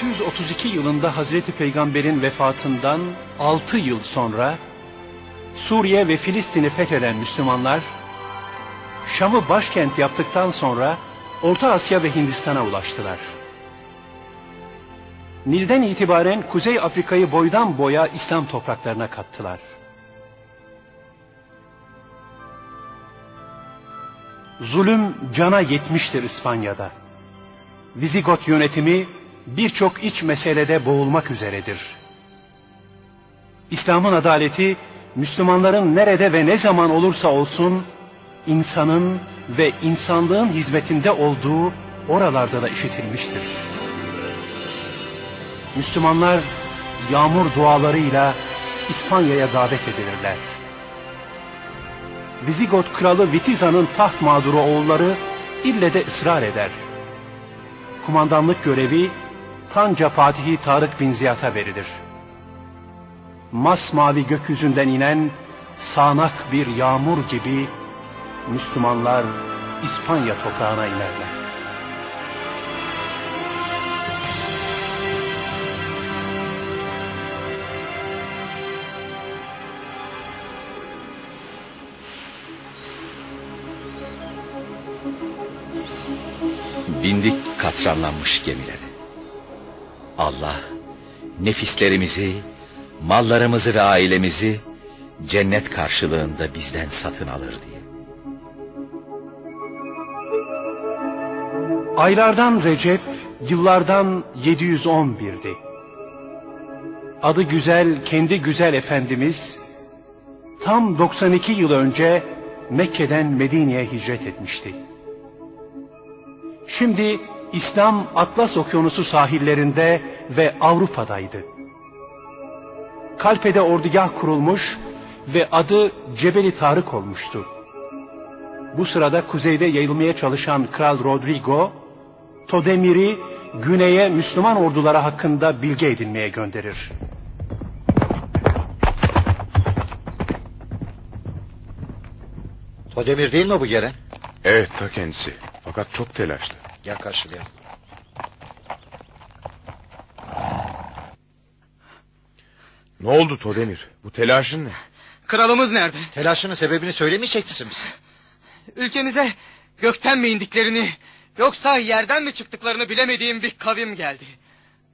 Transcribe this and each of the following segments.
632 yılında Hazreti Peygamber'in vefatından 6 yıl sonra Suriye ve Filistin'i fetheden Müslümanlar Şam'ı başkent yaptıktan sonra Orta Asya ve Hindistan'a ulaştılar. Nil'den itibaren Kuzey Afrika'yı boydan boya İslam topraklarına kattılar. Zulüm cana yetmiştir İspanya'da. Vizigot yönetimi birçok iç meselede boğulmak üzeredir. İslam'ın adaleti Müslümanların nerede ve ne zaman olursa olsun insanın ve insanlığın hizmetinde olduğu oralarda da işitilmiştir. Müslümanlar yağmur dualarıyla İspanya'ya davet edilirler. Vizigot kralı Vitiza'nın taht mağduru oğulları ille de ısrar eder. Kumandanlık görevi Tanca Fatihi Tarık bin Ziyad'a verilir. Masmavi gökyüzünden inen sağanak bir yağmur gibi Müslümanlar İspanya toprağına inerler. Bindik katranlanmış gemilere. Allah nefislerimizi, mallarımızı ve ailemizi cennet karşılığında bizden satın alır diye. Aylardan Recep, yıllardan 711'di. Adı güzel, kendi güzel Efendimiz, tam 92 yıl önce Mekke'den Medine'ye hicret etmişti. Şimdi İslam Atlas Okyanusu sahillerinde ve Avrupa'daydı. Kalpe'de ordugah kurulmuş ve adı Cebeli Tarık olmuştu. Bu sırada kuzeyde yayılmaya çalışan Kral Rodrigo, Todemir'i güneye Müslüman ordulara hakkında bilgi edinmeye gönderir. Todemir değil mi bu gelen? Evet ta kendisi. Fakat çok telaşlı. Gel karşılayalım. Ne oldu Todemir? Bu telaşın ne? Kralımız nerede? Telaşının sebebini söylemeyecek misin bize? Ülkemize gökten mi indiklerini yoksa yerden mi çıktıklarını bilemediğim bir kavim geldi.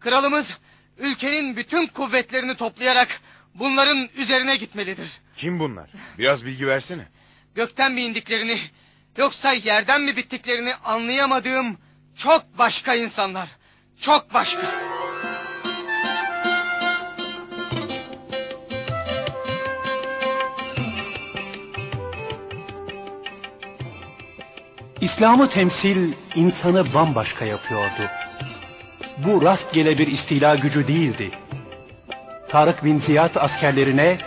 Kralımız ülkenin bütün kuvvetlerini toplayarak bunların üzerine gitmelidir. Kim bunlar? Biraz bilgi versene. Gökten mi indiklerini yoksa yerden mi bittiklerini anlayamadığım çok başka insanlar. Çok başka. İslam'ı temsil insanı bambaşka yapıyordu. Bu rastgele bir istila gücü değildi. Tarık bin Ziyad askerlerine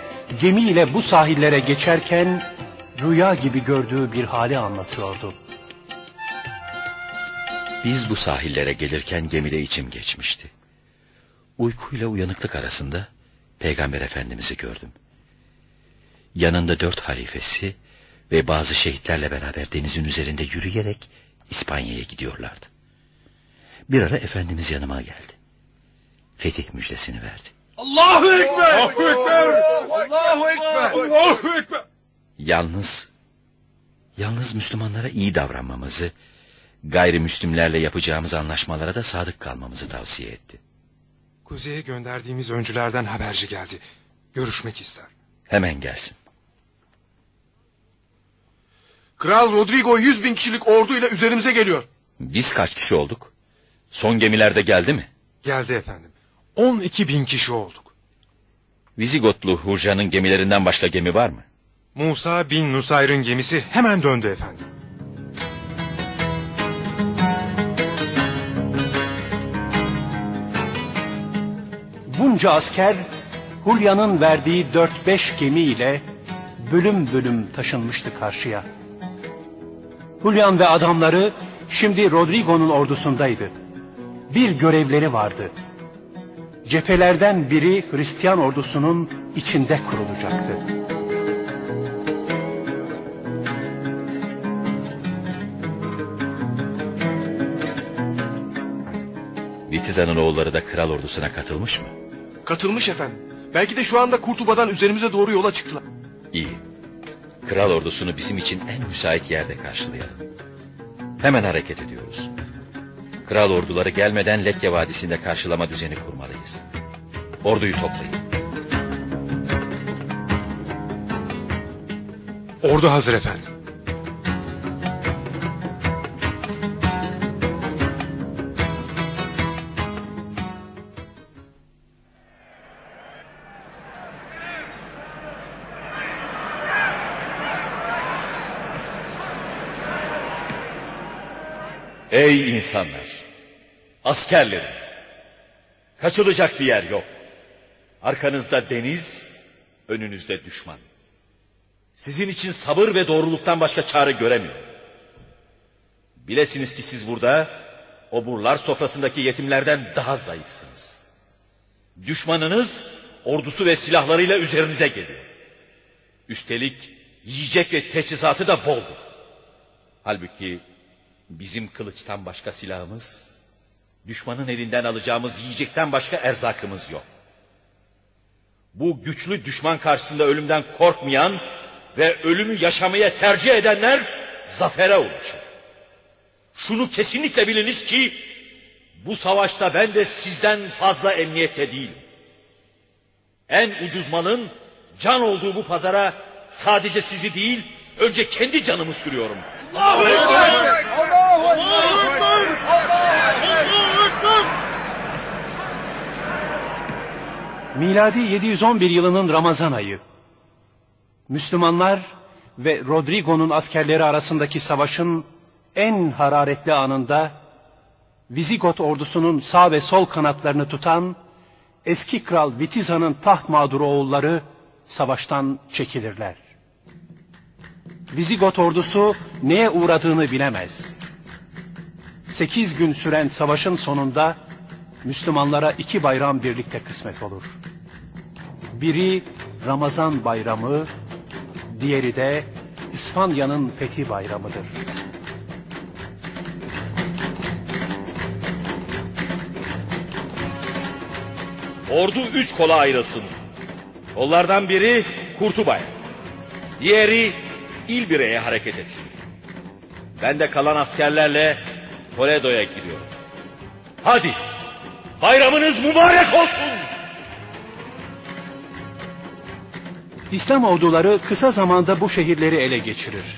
gemiyle bu sahillere geçerken rüya gibi gördüğü bir hali anlatıyordu. Biz bu sahillere gelirken gemide içim geçmişti. Uykuyla uyanıklık arasında Peygamber Efendimiz'i gördüm. Yanında dört halifesi ve bazı şehitlerle beraber denizin üzerinde yürüyerek İspanya'ya gidiyorlardı. Bir ara Efendimiz yanıma geldi. Fetih müjdesini verdi. Allahu Ekber! Allahu Ekber! Allahu Ekber! Allahu Ekber! Yalnız, yalnız Müslümanlara iyi davranmamızı, gayrimüslimlerle yapacağımız anlaşmalara da sadık kalmamızı tavsiye etti. Kuzeye gönderdiğimiz öncülerden haberci geldi. Görüşmek ister. Hemen gelsin. Kral Rodrigo yüz bin kişilik orduyla üzerimize geliyor. Biz kaç kişi olduk? Son gemilerde geldi mi? Geldi efendim. On iki bin kişi olduk. Vizigotlu Hurca'nın gemilerinden başka gemi var mı? Musa bin Nusayr'ın gemisi hemen döndü efendim. Bunca asker Hulya'nın verdiği dört beş gemiyle bölüm bölüm taşınmıştı karşıya. Hulyan ve adamları şimdi Rodrigo'nun ordusundaydı. Bir görevleri vardı. Cephelerden biri Hristiyan ordusunun içinde kurulacaktı. Vitiza'nın oğulları da kral ordusuna katılmış mı? Katılmış efendim. Belki de şu anda Kurtuba'dan üzerimize doğru yola çıktılar. İyi. Kral ordusunu bizim için en müsait yerde karşılayalım. Hemen hareket ediyoruz. Kral orduları gelmeden Lekya Vadisi'nde karşılama düzeni kurmalıyız. Orduyu toplayın. Ordu hazır efendim. Ey insanlar! Askerlerim! Kaçılacak bir yer yok. Arkanızda deniz, önünüzde düşman. Sizin için sabır ve doğruluktan başka çare göremiyorum. Bilesiniz ki siz burada oburlar sofrasındaki yetimlerden daha zayıfsınız. Düşmanınız ordusu ve silahlarıyla üzerinize geliyor. Üstelik yiyecek ve teçhizatı da boldur. Halbuki bizim kılıçtan başka silahımız, düşmanın elinden alacağımız yiyecekten başka erzakımız yok. Bu güçlü düşman karşısında ölümden korkmayan ve ölümü yaşamaya tercih edenler zafere ulaşır. Şunu kesinlikle biliniz ki bu savaşta ben de sizden fazla emniyette değilim. En ucuz malın can olduğu bu pazara sadece sizi değil önce kendi canımı sürüyorum. Miladi 711 yılının Ramazan ayı. Müslümanlar ve Rodrigo'nun askerleri arasındaki savaşın en hararetli anında Vizigot ordusunun sağ ve sol kanatlarını tutan eski kral Vitiza'nın taht mağduru oğulları savaştan çekilirler. Vizigot ordusu neye uğradığını bilemez. Sekiz gün süren savaşın sonunda Müslümanlara iki bayram birlikte kısmet olur. Biri Ramazan bayramı, diğeri de İspanya'nın fethi bayramıdır. Ordu üç kola ayrılsın. Kollardan biri Kurtubay. Diğeri İlbire'ye hareket etsin. Ben de kalan askerlerle Toledo'ya gidiyorum. Hadi bayramınız mübarek olsun. İslam orduları kısa zamanda bu şehirleri ele geçirir.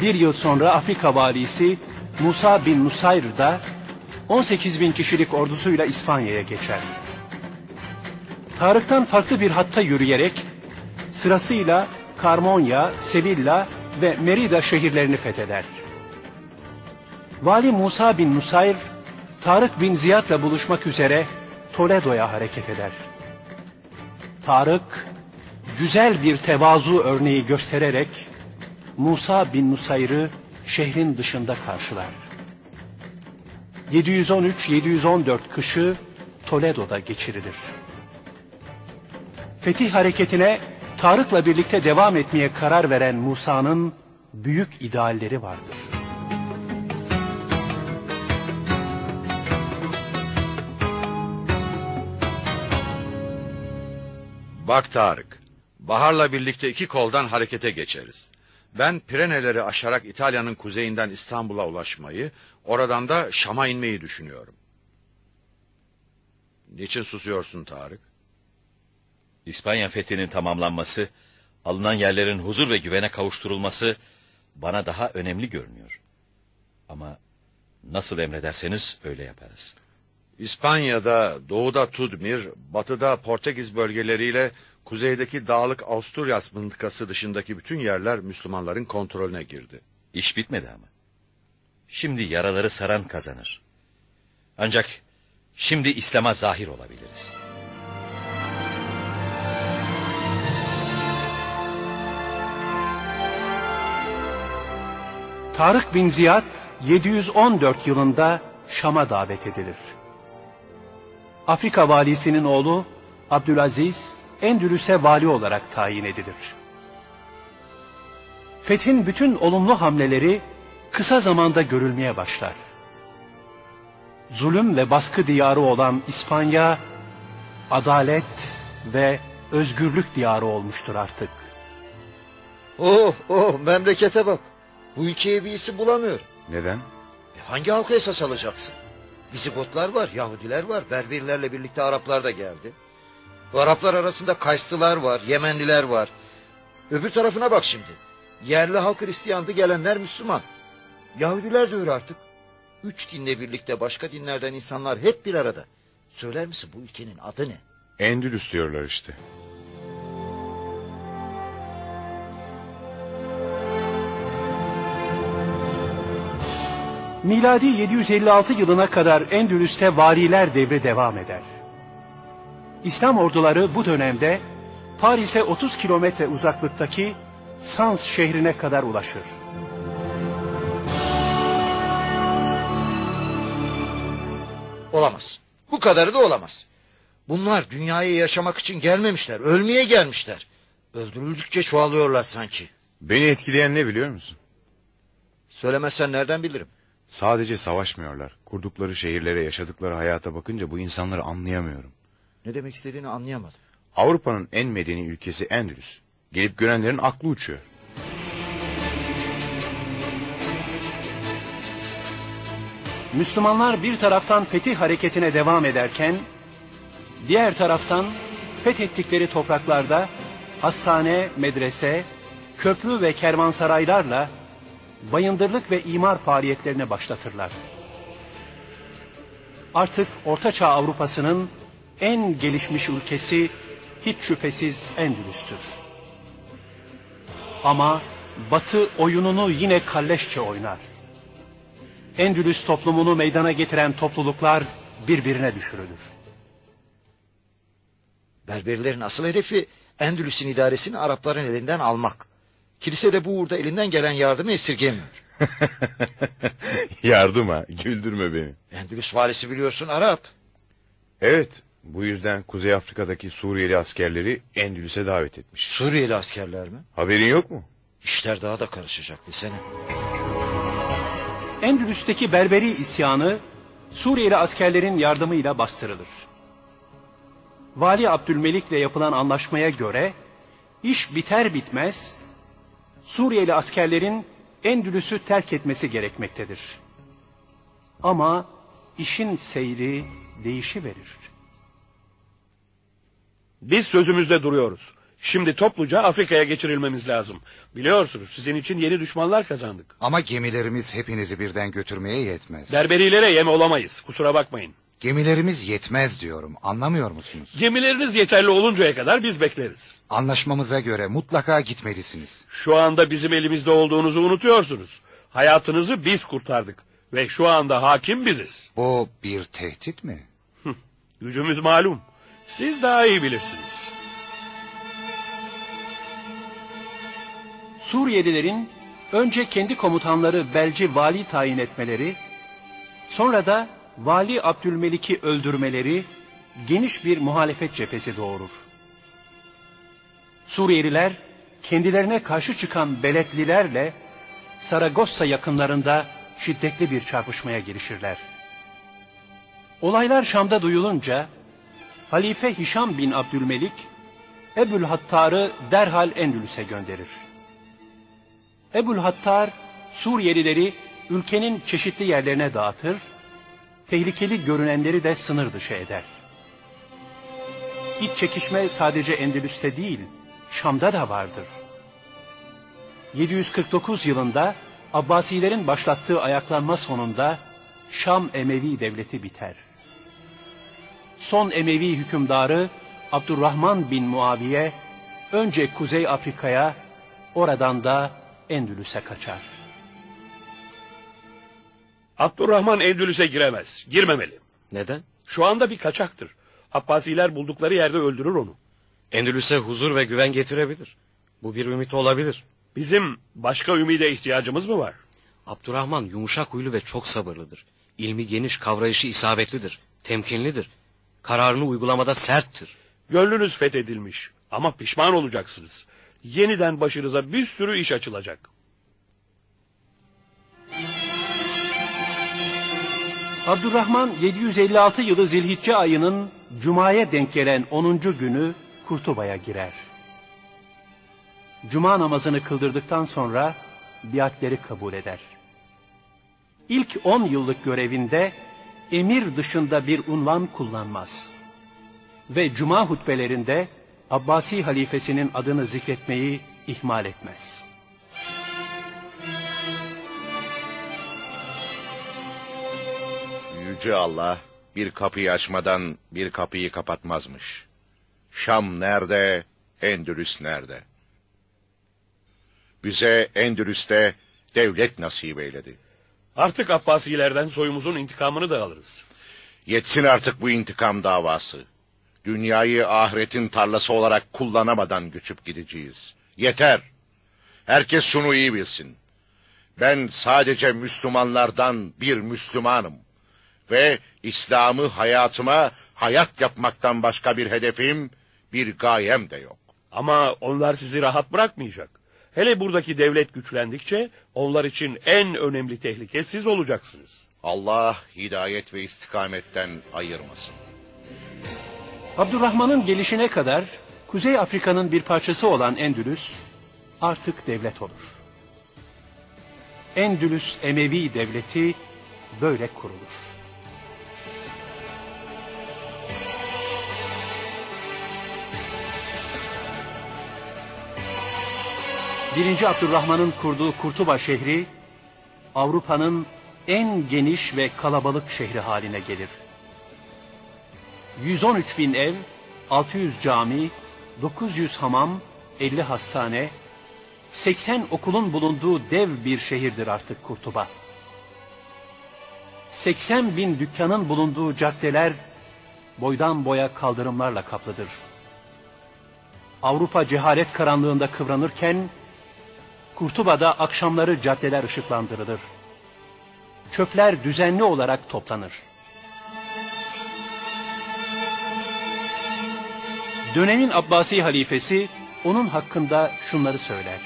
Bir yıl sonra Afrika valisi Musa bin Nusayr da 18 bin kişilik ordusuyla İspanya'ya geçer. Tarık'tan farklı bir hatta yürüyerek sırasıyla Karmonya, Sevilla ve Merida şehirlerini fetheder. Vali Musa bin Nusayr, Tarık bin Ziyad'la buluşmak üzere Toledo'ya hareket eder. Tarık, güzel bir tevazu örneği göstererek Musa bin Nusayr'ı şehrin dışında karşılar. 713-714 kışı Toledo'da geçirilir. Fetih hareketine Tarık'la birlikte devam etmeye karar veren Musa'nın büyük idealleri vardır. Bak Tarık, Bahar'la birlikte iki koldan harekete geçeriz. Ben Pireneleri aşarak İtalya'nın kuzeyinden İstanbul'a ulaşmayı, oradan da Şam'a inmeyi düşünüyorum. Niçin susuyorsun Tarık? İspanya fethinin tamamlanması, alınan yerlerin huzur ve güvene kavuşturulması bana daha önemli görünüyor. Ama nasıl emrederseniz öyle yaparız. İspanya'da doğuda Tudmir, batıda Portekiz bölgeleriyle kuzeydeki dağlık Avusturyas mıntıkası dışındaki bütün yerler Müslümanların kontrolüne girdi. İş bitmedi ama. Şimdi yaraları saran kazanır. Ancak şimdi İslam'a zahir olabiliriz. Tarık bin Ziyad 714 yılında Şam'a davet edilir. Afrika valisinin oğlu Abdülaziz Endülüs'e vali olarak tayin edilir. Fethin bütün olumlu hamleleri kısa zamanda görülmeye başlar. zulüm ve baskı diyarı olan İspanya, adalet ve özgürlük diyarı olmuştur artık. Oh oh memlekete bak. Bu ülkeye bir isim bulamıyorum. Neden? E, hangi halka esas alacaksın? Vizigotlar var, Yahudiler var, Berberlerle birlikte Araplar da geldi. Bu Araplar arasında Kayslılar var, Yemenliler var. Öbür tarafına bak şimdi. Yerli halk Hristiyandı gelenler Müslüman. Yahudiler de öyle artık. Üç dinle birlikte başka dinlerden insanlar hep bir arada. Söyler misin bu ülkenin adı ne? Endülüs diyorlar işte. Miladi 756 yılına kadar Endülüs'te valiler devri devam eder. İslam orduları bu dönemde Paris'e 30 kilometre uzaklıktaki Sans şehrine kadar ulaşır. Olamaz. Bu kadarı da olamaz. Bunlar dünyaya yaşamak için gelmemişler. Ölmeye gelmişler. Öldürüldükçe çoğalıyorlar sanki. Beni etkileyen ne biliyor musun? Söylemezsen nereden bilirim? Sadece savaşmıyorlar. Kurdukları şehirlere, yaşadıkları hayata bakınca bu insanları anlayamıyorum. Ne demek istediğini anlayamadım. Avrupa'nın en medeni ülkesi Endülüs. Gelip görenlerin aklı uçuyor. Müslümanlar bir taraftan fetih hareketine devam ederken, diğer taraftan fethettikleri topraklarda hastane, medrese, köprü ve kervansaraylarla bayındırlık ve imar faaliyetlerine başlatırlar. Artık Ortaçağ Avrupa'sının en gelişmiş ülkesi hiç şüphesiz Endülüs'tür. Ama Batı oyununu yine kalleşçe oynar. Endülüs toplumunu meydana getiren topluluklar birbirine düşürülür. Berberlerin asıl hedefi Endülüs'ün idaresini Arapların elinden almak. Kilise de bu uğurda elinden gelen yardımı esirgemiyor. Yardım ha, güldürme beni. Endülüs valisi biliyorsun Arap. Evet, bu yüzden Kuzey Afrika'daki Suriyeli askerleri Endülüs'e davet etmiş. Suriyeli askerler mi? Haberin yok mu? İşler daha da karışacak desene. Endülüs'teki Berberi isyanı Suriyeli askerlerin yardımıyla bastırılır. Vali Abdülmelik'le yapılan anlaşmaya göre iş biter bitmez Suriyeli askerlerin Endülüs'ü terk etmesi gerekmektedir. Ama işin seyri değişiverir. Biz sözümüzde duruyoruz. Şimdi topluca Afrika'ya geçirilmemiz lazım. Biliyorsunuz sizin için yeni düşmanlar kazandık. Ama gemilerimiz hepinizi birden götürmeye yetmez. Berberilere yem olamayız. Kusura bakmayın. Gemilerimiz yetmez diyorum. Anlamıyor musunuz? Gemileriniz yeterli oluncaya kadar biz bekleriz. Anlaşmamıza göre mutlaka gitmelisiniz. Şu anda bizim elimizde olduğunuzu unutuyorsunuz. Hayatınızı biz kurtardık. Ve şu anda hakim biziz. Bu bir tehdit mi? Gücümüz malum. Siz daha iyi bilirsiniz. Suriyelilerin önce kendi komutanları belci vali tayin etmeleri, sonra da Vali Abdülmelik'i öldürmeleri geniş bir muhalefet cephesi doğurur. Suriyeliler kendilerine karşı çıkan Beletlilerle Saragossa yakınlarında şiddetli bir çarpışmaya girişirler. Olaylar Şam'da duyulunca Halife Hişam bin Abdülmelik Ebul Hattar'ı derhal Endülüs'e gönderir. Ebul Hattar Suriyelileri ülkenin çeşitli yerlerine dağıtır, tehlikeli görünenleri de sınır dışı eder. İç çekişme sadece Endülüs'te değil, Şam'da da vardır. 749 yılında Abbasilerin başlattığı ayaklanma sonunda Şam Emevi devleti biter. Son Emevi hükümdarı Abdurrahman bin Muaviye önce Kuzey Afrika'ya oradan da Endülüs'e kaçar. Abdurrahman Endülüs'e giremez. Girmemeli. Neden? Şu anda bir kaçaktır. Abbasiler buldukları yerde öldürür onu. Endülüs'e huzur ve güven getirebilir. Bu bir ümit olabilir. Bizim başka ümide ihtiyacımız mı var? Abdurrahman yumuşak huylu ve çok sabırlıdır. İlmi geniş, kavrayışı isabetlidir. Temkinlidir. Kararını uygulamada serttir. Gönlünüz fethedilmiş ama pişman olacaksınız. Yeniden başınıza bir sürü iş açılacak. Abdurrahman 756 yılı Zilhicce ayının Cuma'ya denk gelen 10. günü Kurtuba'ya girer. Cuma namazını kıldırdıktan sonra biatleri kabul eder. İlk 10 yıllık görevinde emir dışında bir unvan kullanmaz. Ve cuma hutbelerinde Abbasi halifesinin adını zikretmeyi ihmal etmez. Yüce Allah bir kapıyı açmadan bir kapıyı kapatmazmış. Şam nerede, Endülüs nerede? Bize Endülüs'te devlet nasip eyledi. Artık Abbasilerden soyumuzun intikamını da alırız. Yetsin artık bu intikam davası. Dünyayı ahiretin tarlası olarak kullanamadan göçüp gideceğiz. Yeter. Herkes şunu iyi bilsin. Ben sadece Müslümanlardan bir Müslümanım. Ve İslam'ı hayatıma hayat yapmaktan başka bir hedefim, bir gayem de yok. Ama onlar sizi rahat bırakmayacak. Hele buradaki devlet güçlendikçe onlar için en önemli tehlike siz olacaksınız. Allah hidayet ve istikametten ayırmasın. Abdurrahman'ın gelişine kadar Kuzey Afrika'nın bir parçası olan Endülüs artık devlet olur. Endülüs Emevi devleti böyle kurulur. Birinci Abdurrahman'ın kurduğu Kurtuba şehri Avrupa'nın en geniş ve kalabalık şehri haline gelir. 113 bin ev, 600 cami, 900 hamam, 50 hastane, 80 okulun bulunduğu dev bir şehirdir artık Kurtuba. 80 bin dükkanın bulunduğu caddeler boydan boya kaldırımlarla kaplıdır. Avrupa cehalet karanlığında kıvranırken Kurtuba'da akşamları caddeler ışıklandırılır. Çöpler düzenli olarak toplanır. Dönemin Abbasi halifesi onun hakkında şunları söyler.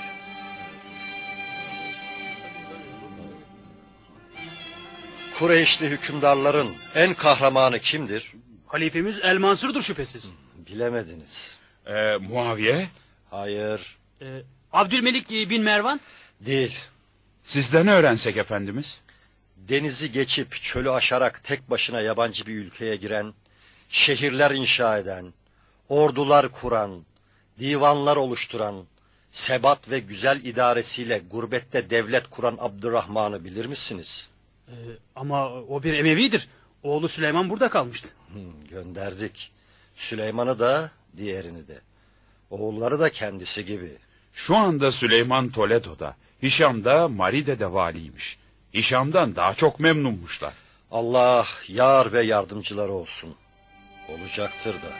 Kureyşli hükümdarların en kahramanı kimdir? Halifemiz El Mansur'dur şüphesiz. Bilemediniz. Ee, Muaviye? Hayır. Ee, Abdülmelik bin Mervan? Değil. Sizden öğrensek efendimiz. Denizi geçip çölü aşarak tek başına yabancı bir ülkeye giren, şehirler inşa eden, ordular kuran, divanlar oluşturan, sebat ve güzel idaresiyle gurbette devlet kuran Abdurrahman'ı bilir misiniz? Ee, ama o bir Emevidir. Oğlu Süleyman burada kalmıştı. Hmm, gönderdik. Süleyman'ı da diğerini de. Oğulları da kendisi gibi. Şu anda Süleyman Toledo'da. Hişam da Maride'de valiymiş. Hişam'dan daha çok memnunmuşlar. Allah yar ve yardımcıları olsun. Olacaktır da.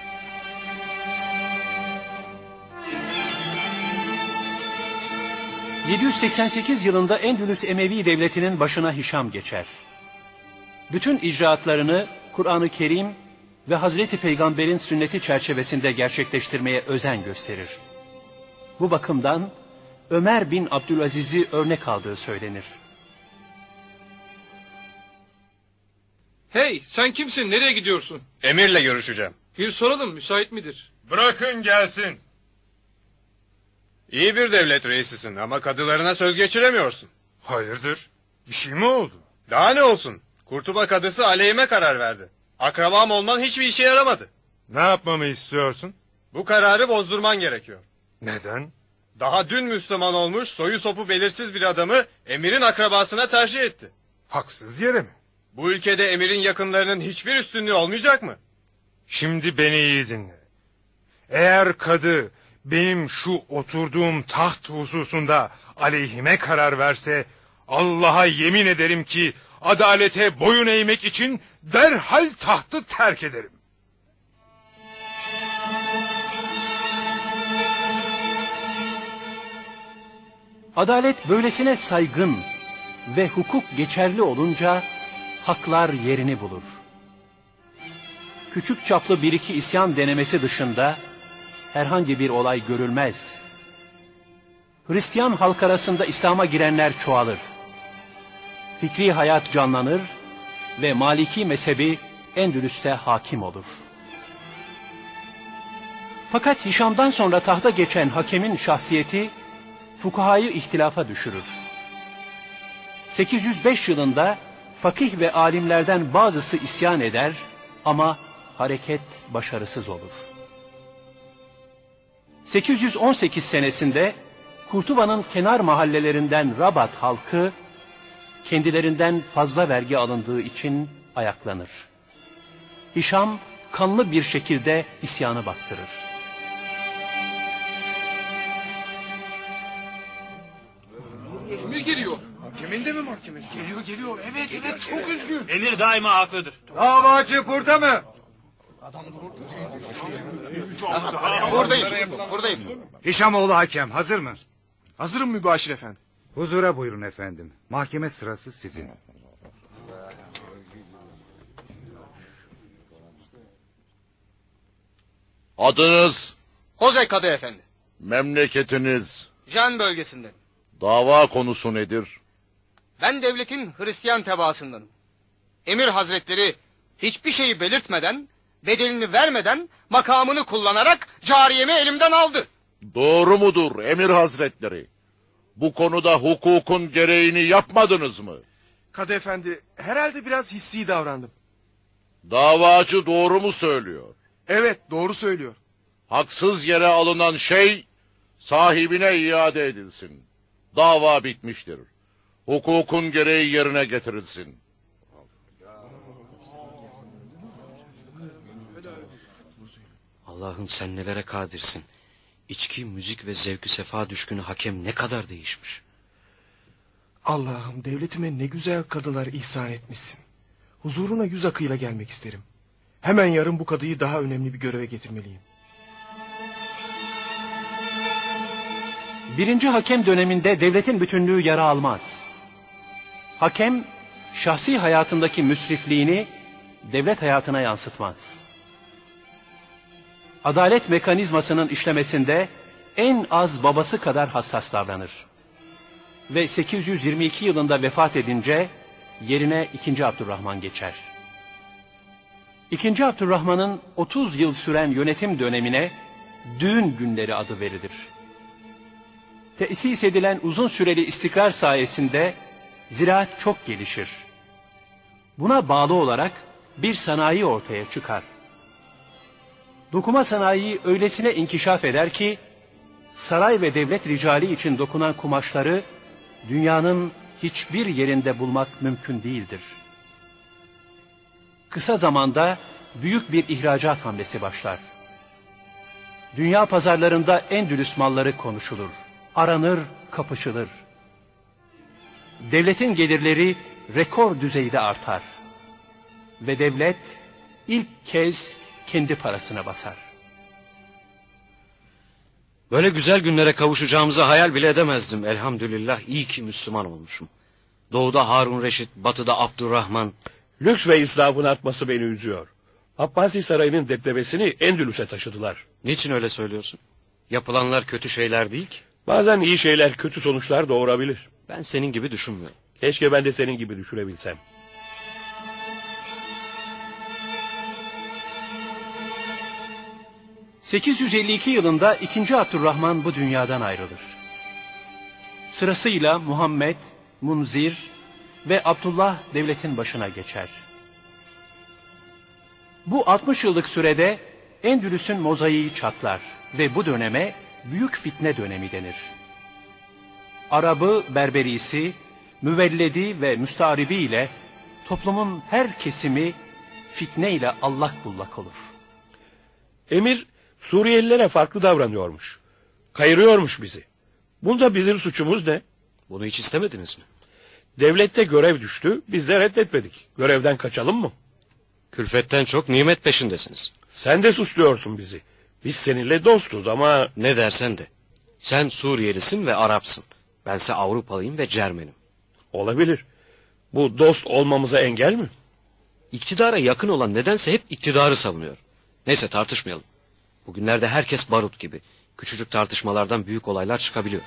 ...788 yılında Endülüs Emevi Devleti'nin başına Hişam geçer. Bütün icraatlarını Kur'an-ı Kerim ve Hazreti Peygamber'in sünneti çerçevesinde gerçekleştirmeye özen gösterir. Bu bakımdan Ömer bin Abdülaziz'i örnek aldığı söylenir. Hey sen kimsin nereye gidiyorsun? Emirle görüşeceğim. Bir soralım müsait midir? Bırakın gelsin. İyi bir devlet reisisin ama kadılarına söz geçiremiyorsun. Hayırdır? Bir şey mi oldu? Daha ne olsun? Kurtuba kadısı aleyhime karar verdi. Akrabam olman hiçbir işe yaramadı. Ne yapmamı istiyorsun? Bu kararı bozdurman gerekiyor. Neden? Daha dün Müslüman olmuş soyu sopu belirsiz bir adamı emirin akrabasına tercih etti. Haksız yere mi? Bu ülkede emirin yakınlarının hiçbir üstünlüğü olmayacak mı? Şimdi beni iyi dinle. Eğer kadı benim şu oturduğum taht hususunda aleyhime karar verse... ...Allah'a yemin ederim ki adalete boyun eğmek için derhal tahtı terk ederim. Adalet böylesine saygın ve hukuk geçerli olunca haklar yerini bulur. Küçük çaplı bir iki isyan denemesi dışında herhangi bir olay görülmez. Hristiyan halk arasında İslam'a girenler çoğalır. Fikri hayat canlanır, ve Maliki mezhebi Endülüs'te hakim olur. Fakat Hişam'dan sonra tahta geçen hakemin şahsiyeti fukahayı ihtilafa düşürür. 805 yılında fakih ve alimlerden bazısı isyan eder ama hareket başarısız olur. 818 senesinde Kurtuba'nın kenar mahallelerinden Rabat halkı kendilerinden fazla vergi alındığı için ayaklanır. Hişam kanlı bir şekilde isyanı bastırır. Emir geliyor. Hakeminde mi mahkemesi? Geliyor geliyor. Evet evet çok üzgün. Emir daima haklıdır. Davacı burada mı? Buradayım. Buradayım. Hişamoğlu hakem hazır mı? Hazırım mübaşir efendi. Huzura buyurun efendim. Mahkeme sırası sizin. Adınız, Hozey Kadı Efendi. memleketiniz, Jan bölgesinde. Dava konusu nedir? Ben devletin Hristiyan tebaasındanım. Emir hazretleri hiçbir şeyi belirtmeden, bedelini vermeden makamını kullanarak cariyemi elimden aldı. Doğru mudur emir hazretleri? Bu konuda hukukun gereğini yapmadınız mı? Kadı efendi herhalde biraz hissi davrandım. Davacı doğru mu söylüyor? Evet doğru söylüyor. Haksız yere alınan şey sahibine iade edilsin. Dava bitmiştir. Hukukun gereği yerine getirilsin. Allah'ım sen nelere kadirsin. İçki, müzik ve zevkü sefa düşkünü hakem ne kadar değişmiş. Allah'ım devletime ne güzel kadılar ihsan etmişsin. Huzuruna yüz akıyla gelmek isterim. Hemen yarın bu kadıyı daha önemli bir göreve getirmeliyim. Birinci hakem döneminde devletin bütünlüğü yara almaz. Hakem şahsi hayatındaki müsrifliğini devlet hayatına yansıtmaz. Adalet mekanizmasının işlemesinde en az babası kadar hassas davranır. Ve 822 yılında vefat edince yerine 2. Abdurrahman geçer. 2. Abdurrahman'ın 30 yıl süren yönetim dönemine düğün günleri adı verilir. Tesis edilen uzun süreli istikrar sayesinde ziraat çok gelişir. Buna bağlı olarak bir sanayi ortaya çıkar. Dokuma sanayi öylesine inkişaf eder ki, saray ve devlet ricali için dokunan kumaşları dünyanın hiçbir yerinde bulmak mümkün değildir. Kısa zamanda büyük bir ihracat hamlesi başlar. Dünya pazarlarında Endülüs malları konuşulur, aranır, kapışılır. Devletin gelirleri rekor düzeyde artar. Ve devlet ilk kez kendi parasına basar. Böyle güzel günlere kavuşacağımızı hayal bile edemezdim. Elhamdülillah iyi ki Müslüman olmuşum. Doğuda Harun Reşit, batıda Abdurrahman. Lüks ve israfın artması beni üzüyor. Abbasi Sarayı'nın deptebesini Endülüs'e taşıdılar. Niçin öyle söylüyorsun? Yapılanlar kötü şeyler değil ki. Bazen iyi şeyler kötü sonuçlar doğurabilir. Ben senin gibi düşünmüyorum. Keşke ben de senin gibi düşünebilsem. ...852 yılında 2. Abdurrahman bu dünyadan ayrılır. Sırasıyla Muhammed, Munzir ve Abdullah devletin başına geçer. Bu 60 yıllık sürede Endülüs'ün mozaiği çatlar ve bu döneme büyük fitne dönemi denir. Arabı, Berberisi, müvelledi ve müstaribi ile toplumun her kesimi fitne ile allak bullak olur. Emir Suriyelilere farklı davranıyormuş. Kayırıyormuş bizi. Bunda bizim suçumuz ne? Bunu hiç istemediniz mi? Devlette görev düştü, biz de reddetmedik. Görevden kaçalım mı? Külfetten çok nimet peşindesiniz. Sen de suçluyorsun bizi. Biz seninle dostuz ama... Ne dersen de. Sen Suriyelisin ve Arapsın. Bense Avrupalıyım ve Cermenim. Olabilir. Bu dost olmamıza engel mi? İktidara yakın olan nedense hep iktidarı savunuyor. Neyse tartışmayalım. Bugünlerde herkes barut gibi. Küçücük tartışmalardan büyük olaylar çıkabiliyor.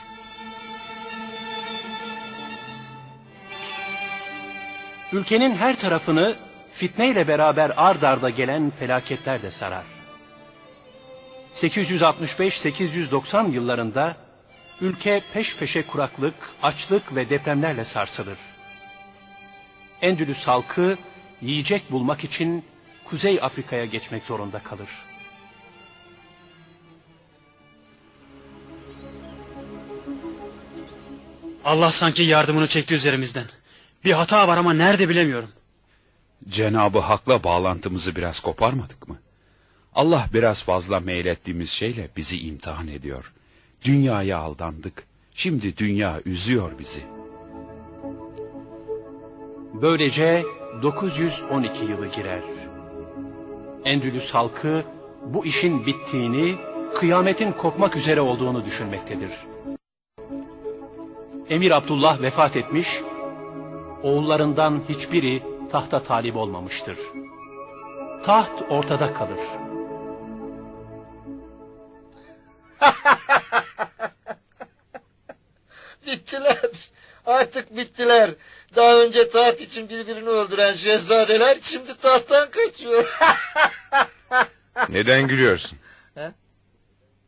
Ülkenin her tarafını fitneyle beraber ard arda gelen felaketler de sarar. 865-890 yıllarında ülke peş peşe kuraklık, açlık ve depremlerle sarsılır. Endülüs halkı yiyecek bulmak için Kuzey Afrika'ya geçmek zorunda kalır. Allah sanki yardımını çekti üzerimizden. Bir hata var ama nerede bilemiyorum. Cenabı Hak'la bağlantımızı biraz koparmadık mı? Allah biraz fazla meylettiğimiz şeyle bizi imtihan ediyor. Dünyaya aldandık. Şimdi dünya üzüyor bizi. Böylece 912 yılı girer. Endülüs halkı bu işin bittiğini, kıyametin kopmak üzere olduğunu düşünmektedir. Emir Abdullah vefat etmiş, oğullarından hiçbiri tahta talip olmamıştır. Taht ortada kalır. Bittiler. Artık bittiler. Daha önce taht için birbirini öldüren şehzadeler şimdi tahttan kaçıyor. Neden gülüyorsun? He?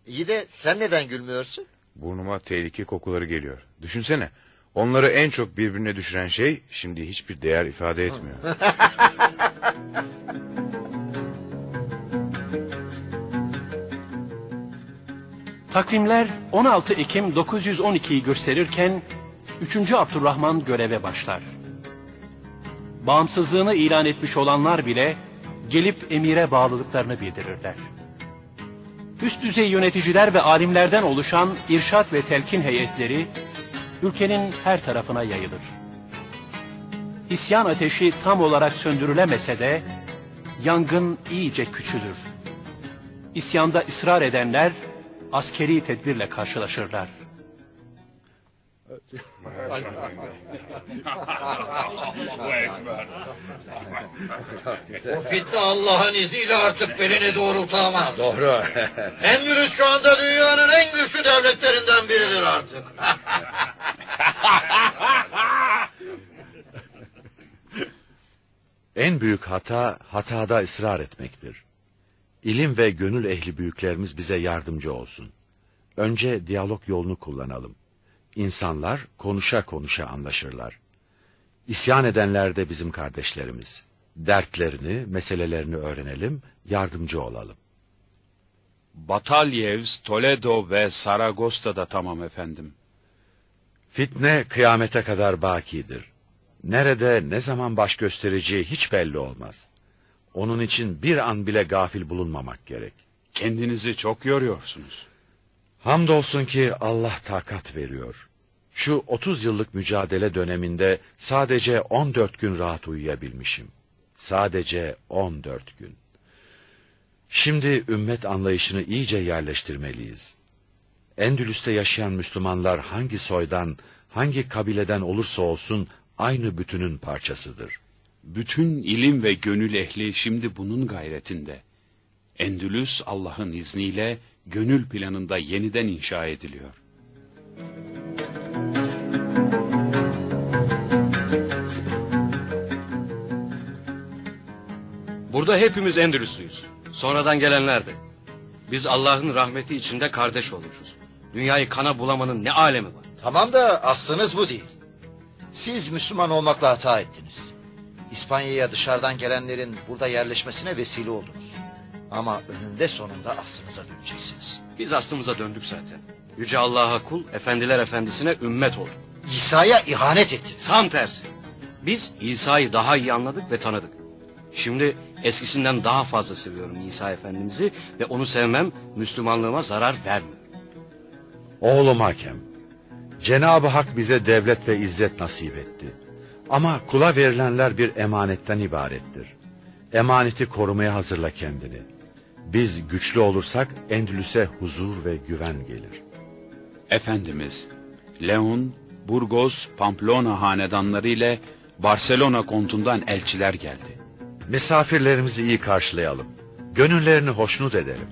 İyi de sen neden gülmüyorsun? Burnuma tehlike kokuları geliyor. Düşünsene. Onları en çok birbirine düşüren şey şimdi hiçbir değer ifade etmiyor. Takvimler 16 Ekim 912'yi gösterirken 3. Abdurrahman göreve başlar. Bağımsızlığını ilan etmiş olanlar bile gelip emire bağlılıklarını bildirirler. Üst düzey yöneticiler ve alimlerden oluşan irşat ve telkin heyetleri ülkenin her tarafına yayılır. İsyan ateşi tam olarak söndürülemese de yangın iyice küçülür. İsyanda ısrar edenler askeri tedbirle karşılaşırlar. Bu fitne Allah'ın izniyle artık belini doğrultamaz. Doğru. Endülüs şu anda dünyanın en güçlü devletlerinden biridir artık. En büyük hata hatada ısrar etmektir. İlim ve gönül ehli büyüklerimiz bize yardımcı olsun. Önce diyalog yolunu kullanalım. İnsanlar konuşa konuşa anlaşırlar. İsyan edenler de bizim kardeşlerimiz. Dertlerini, meselelerini öğrenelim, yardımcı olalım. Batalyevs, Toledo ve Saragosta'da tamam efendim. Fitne kıyamete kadar bakidir. Nerede, ne zaman baş göstereceği hiç belli olmaz. Onun için bir an bile gafil bulunmamak gerek. Kendinizi çok yoruyorsunuz. Hamdolsun ki Allah takat veriyor. Şu 30 yıllık mücadele döneminde sadece 14 gün rahat uyuyabilmişim. Sadece 14 gün. Şimdi ümmet anlayışını iyice yerleştirmeliyiz. Endülüs'te yaşayan Müslümanlar hangi soydan, hangi kabileden olursa olsun aynı bütünün parçasıdır. Bütün ilim ve gönül ehli şimdi bunun gayretinde. Endülüs Allah'ın izniyle gönül planında yeniden inşa ediliyor. Burada hepimiz Endülüslüyüz. Sonradan gelenler de. Biz Allah'ın rahmeti içinde kardeş olmuşuz. Dünyayı kana bulamanın ne alemi var? Tamam da aslınız bu değil. Siz Müslüman olmakla hata ettiniz. İspanya'ya dışarıdan gelenlerin burada yerleşmesine vesile oldunuz. Ama önünde sonunda aslınıza döneceksiniz. Biz aslımıza döndük zaten. Yüce Allah'a kul, efendiler efendisine ümmet olduk. İsa'ya ihanet ettiniz. Tam tersi. Biz İsa'yı daha iyi anladık ve tanıdık. Şimdi eskisinden daha fazla seviyorum İsa Efendimiz'i ve onu sevmem Müslümanlığıma zarar vermiyor. Oğlum hakem, Cenab-ı Hak bize devlet ve izzet nasip etti. Ama kula verilenler bir emanetten ibarettir. Emaneti korumaya hazırla kendini. Biz güçlü olursak Endülüs'e huzur ve güven gelir. Efendimiz, Leon, Burgos, Pamplona hanedanları ile Barcelona kontundan elçiler geldi. Misafirlerimizi iyi karşılayalım. Gönüllerini hoşnut edelim.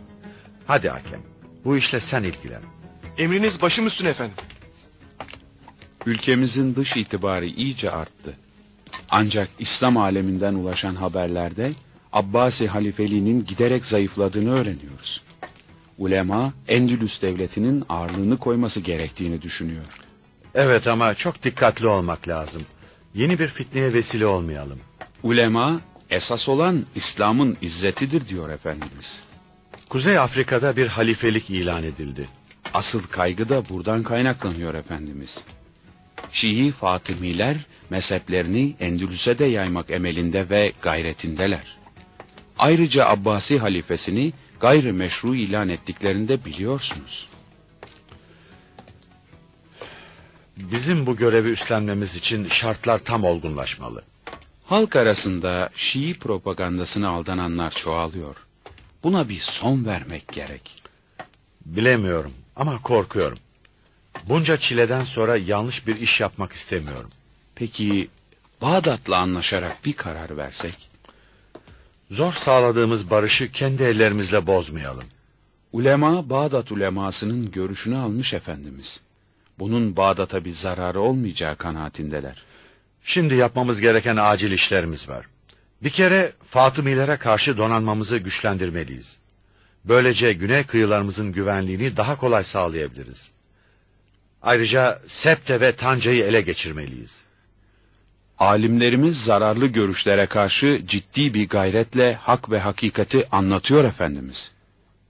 Hadi hakem, bu işle sen ilgilen. Emriniz başım üstüne efendim. Ülkemizin dış itibarı iyice arttı. Ancak İslam aleminden ulaşan haberlerde Abbasi halifeliğinin giderek zayıfladığını öğreniyoruz. Ulema Endülüs devletinin ağırlığını koyması gerektiğini düşünüyor. Evet ama çok dikkatli olmak lazım. Yeni bir fitneye vesile olmayalım. Ulema esas olan İslam'ın izzetidir diyor Efendimiz. Kuzey Afrika'da bir halifelik ilan edildi. Asıl kaygı da buradan kaynaklanıyor Efendimiz. Şii Fatımiler mezheplerini Endülüs'e de yaymak emelinde ve gayretindeler. Ayrıca Abbasi halifesini gayri meşru ilan ettiklerinde biliyorsunuz. Bizim bu görevi üstlenmemiz için şartlar tam olgunlaşmalı. Halk arasında Şii propagandasına aldananlar çoğalıyor. Buna bir son vermek gerek. Bilemiyorum ama korkuyorum. Bunca çileden sonra yanlış bir iş yapmak istemiyorum. Peki Bağdat'la anlaşarak bir karar versek? Zor sağladığımız barışı kendi ellerimizle bozmayalım. Ulema Bağdat ulemasının görüşünü almış Efendimiz. Bunun Bağdat'a bir zararı olmayacağı kanaatindeler. Şimdi yapmamız gereken acil işlerimiz var. Bir kere Fatımilere karşı donanmamızı güçlendirmeliyiz. Böylece güney kıyılarımızın güvenliğini daha kolay sağlayabiliriz. Ayrıca Septe ve Tanca'yı ele geçirmeliyiz. Alimlerimiz zararlı görüşlere karşı ciddi bir gayretle hak ve hakikati anlatıyor Efendimiz.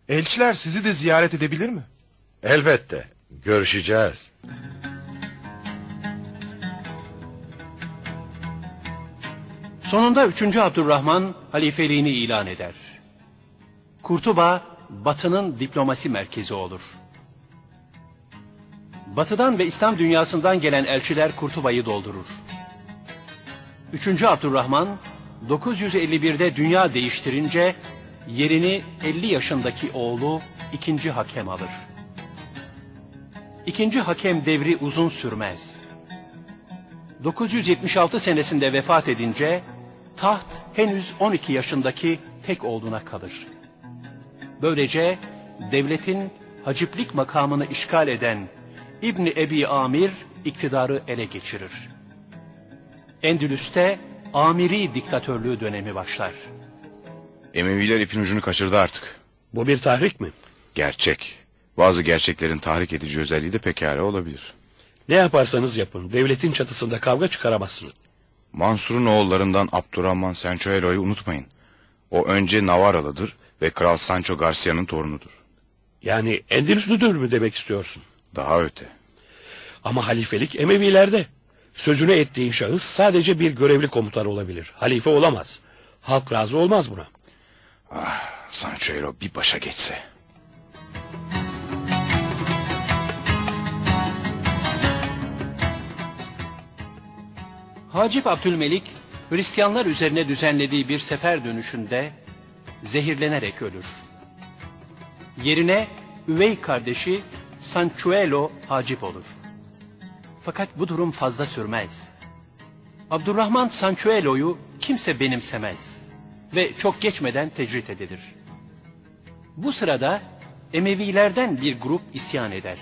Elçiler sizi de ziyaret edebilir mi? Elbette. Görüşeceğiz. Sonunda 3. Abdurrahman halifeliğini ilan eder. Kurtuba, Batı'nın diplomasi merkezi olur. Batı'dan ve İslam dünyasından gelen elçiler Kurtuba'yı doldurur. 3. Abdurrahman, 951'de dünya değiştirince yerini 50 yaşındaki oğlu 2. Hakem alır. İkinci hakem devri uzun sürmez. 976 senesinde vefat edince taht henüz 12 yaşındaki tek oğluna kalır. Böylece devletin haciplik makamını işgal eden İbni Ebi Amir iktidarı ele geçirir. Endülüs'te Amiri diktatörlüğü dönemi başlar. Emeviler ipin ucunu kaçırdı artık. Bu bir tahrik mi? Gerçek. Bazı gerçeklerin tahrik edici özelliği de pekala olabilir. Ne yaparsanız yapın devletin çatısında kavga çıkaramazsınız. Mansur'un oğullarından Abdurrahman Sanchoelo'yu unutmayın. O önce Navaralıdır ve Kral Sancho Garcia'nın torunudur. Yani Endülüslüdür mü demek istiyorsun? Daha öte. Ama halifelik Emevilerde. Sözüne ettiğin şahıs sadece bir görevli komutan olabilir. Halife olamaz. Halk razı olmaz buna. Ah, Sanchoelo bir başa geçse. Hacip Abdülmelik, Hristiyanlar üzerine düzenlediği bir sefer dönüşünde zehirlenerek ölür. Yerine üvey kardeşi Sanchuelo Hacip olur. Fakat bu durum fazla sürmez. Abdurrahman Sanchuelo'yu kimse benimsemez ve çok geçmeden tecrit edilir. Bu sırada Emevilerden bir grup isyan eder.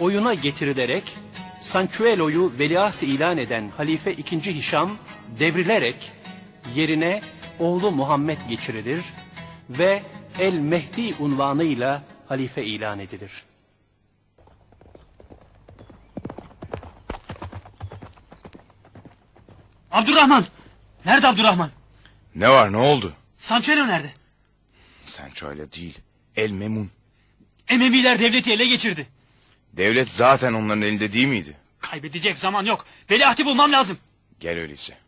Oyuna getirilerek Sanchuelo'yu veliaht ilan eden Halife II. Hişam devrilerek yerine oğlu Muhammed geçirilir ve El Mehdi unvanıyla halife ilan edilir. Abdurrahman! Nerede Abdurrahman? Ne var ne oldu? Sançelo nerede? Sanchoelo değil. El Memun. Emeviler devleti ele geçirdi. Devlet zaten onların elinde değil miydi? Kaybedecek zaman yok. Veliahtı bulmam lazım. Gel öyleyse.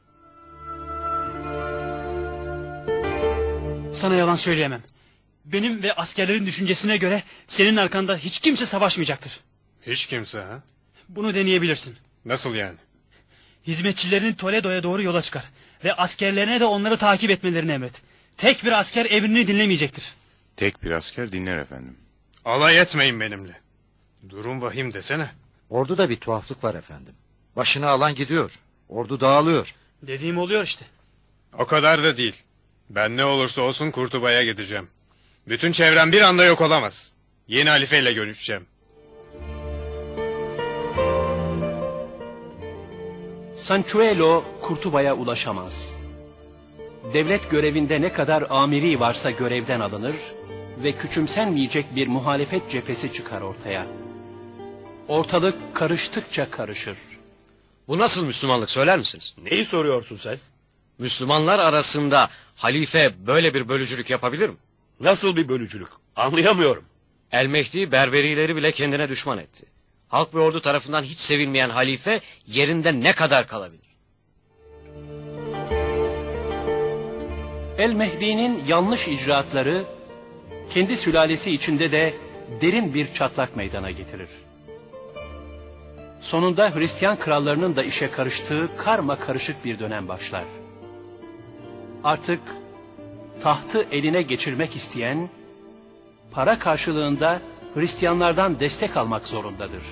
Sana yalan söyleyemem. Benim ve askerlerin düşüncesine göre senin arkanda hiç kimse savaşmayacaktır. Hiç kimse ha? Bunu deneyebilirsin. Nasıl yani? Hizmetçilerin Toledo'ya doğru yola çıkar. Ve askerlerine de onları takip etmelerini emret. Tek bir asker emrini dinlemeyecektir. Tek bir asker dinler efendim. Alay etmeyin benimle. Durum vahim desene. Orduda bir tuhaflık var efendim. Başını alan gidiyor. Ordu dağılıyor. Dediğim oluyor işte. O kadar da değil. Ben ne olursa olsun Kurtuba'ya gideceğim. Bütün çevrem bir anda yok olamaz. Yeni halifeyle görüşeceğim. Sanchuelo Kurtuba'ya ulaşamaz. Devlet görevinde ne kadar amiri varsa görevden alınır ve küçümsenmeyecek bir muhalefet cephesi çıkar ortaya. Ortalık karıştıkça karışır. Bu nasıl Müslümanlık söyler misiniz? Neyi soruyorsun sen? Müslümanlar arasında halife böyle bir bölücülük yapabilir mi? Nasıl bir bölücülük? Anlayamıyorum. El Mehdi berberileri bile kendine düşman etti. Halk ve ordu tarafından hiç sevilmeyen halife yerinde ne kadar kalabilir? El Mehdi'nin yanlış icraatları kendi sülalesi içinde de derin bir çatlak meydana getirir. Sonunda Hristiyan krallarının da işe karıştığı karma karışık bir dönem başlar. Artık tahtı eline geçirmek isteyen para karşılığında Hristiyanlardan destek almak zorundadır.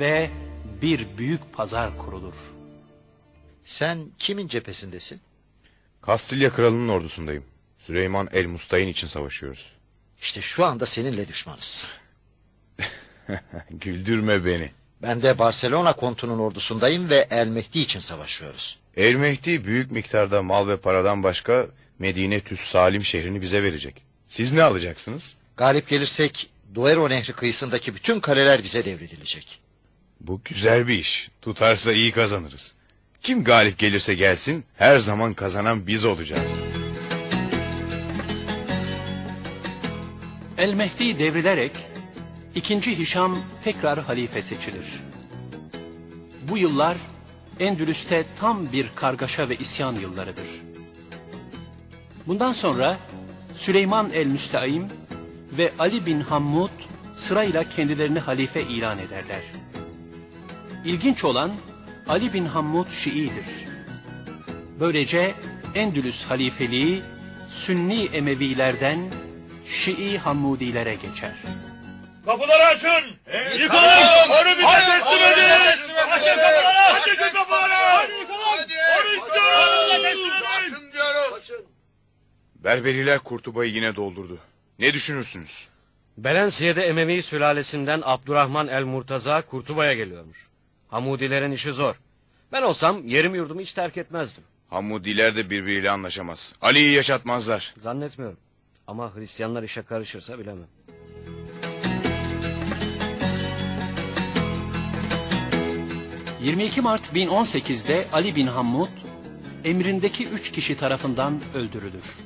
Ve bir büyük pazar kurulur. Sen kimin cephesindesin? Kastilya kralının ordusundayım. Süleyman el Mustayin için savaşıyoruz. İşte şu anda seninle düşmanız. Güldürme beni. Ben de Barcelona kontunun ordusundayım ve El Mehdi için savaşıyoruz. El Mehdi büyük miktarda mal ve paradan başka Medine Tüs Salim şehrini bize verecek. Siz ne alacaksınız? Galip gelirsek Duero Nehri kıyısındaki bütün kaleler bize devredilecek. Bu güzel bir iş. Tutarsa iyi kazanırız. Kim galip gelirse gelsin her zaman kazanan biz olacağız. El Mehdi devrilerek ikinci Hişam tekrar halife seçilir. Bu yıllar Endülüs'te tam bir kargaşa ve isyan yıllarıdır. Bundan sonra Süleyman el Müstaim ve Ali bin Hammud sırayla kendilerini halife ilan ederler. İlginç olan Ali bin Hammud Şii'dir. Böylece Endülüs halifeliği Sünni Emevilerden Şii Hammudilere geçer. Kapıları açın! Yıkalım! Onu bize teslim edin! Açın kapıları! Açın kapıları! Hadi yıkalım! Onu istiyoruz! Teslim edin! Berberiler Kurtuba'yı yine doldurdu. Ne düşünürsünüz? Belensiye'de Emevi sülalesinden Abdurrahman el Murtaza Kurtuba'ya geliyormuş. Hamudilerin işi zor. Ben olsam yerim yurdumu hiç terk etmezdim. Hamudiler de birbiriyle anlaşamaz. Ali'yi yaşatmazlar. Zannetmiyorum. Ama Hristiyanlar işe karışırsa bilemem. Cık. 22 Mart 1018'de Ali bin Hammud emrindeki üç kişi tarafından öldürülür.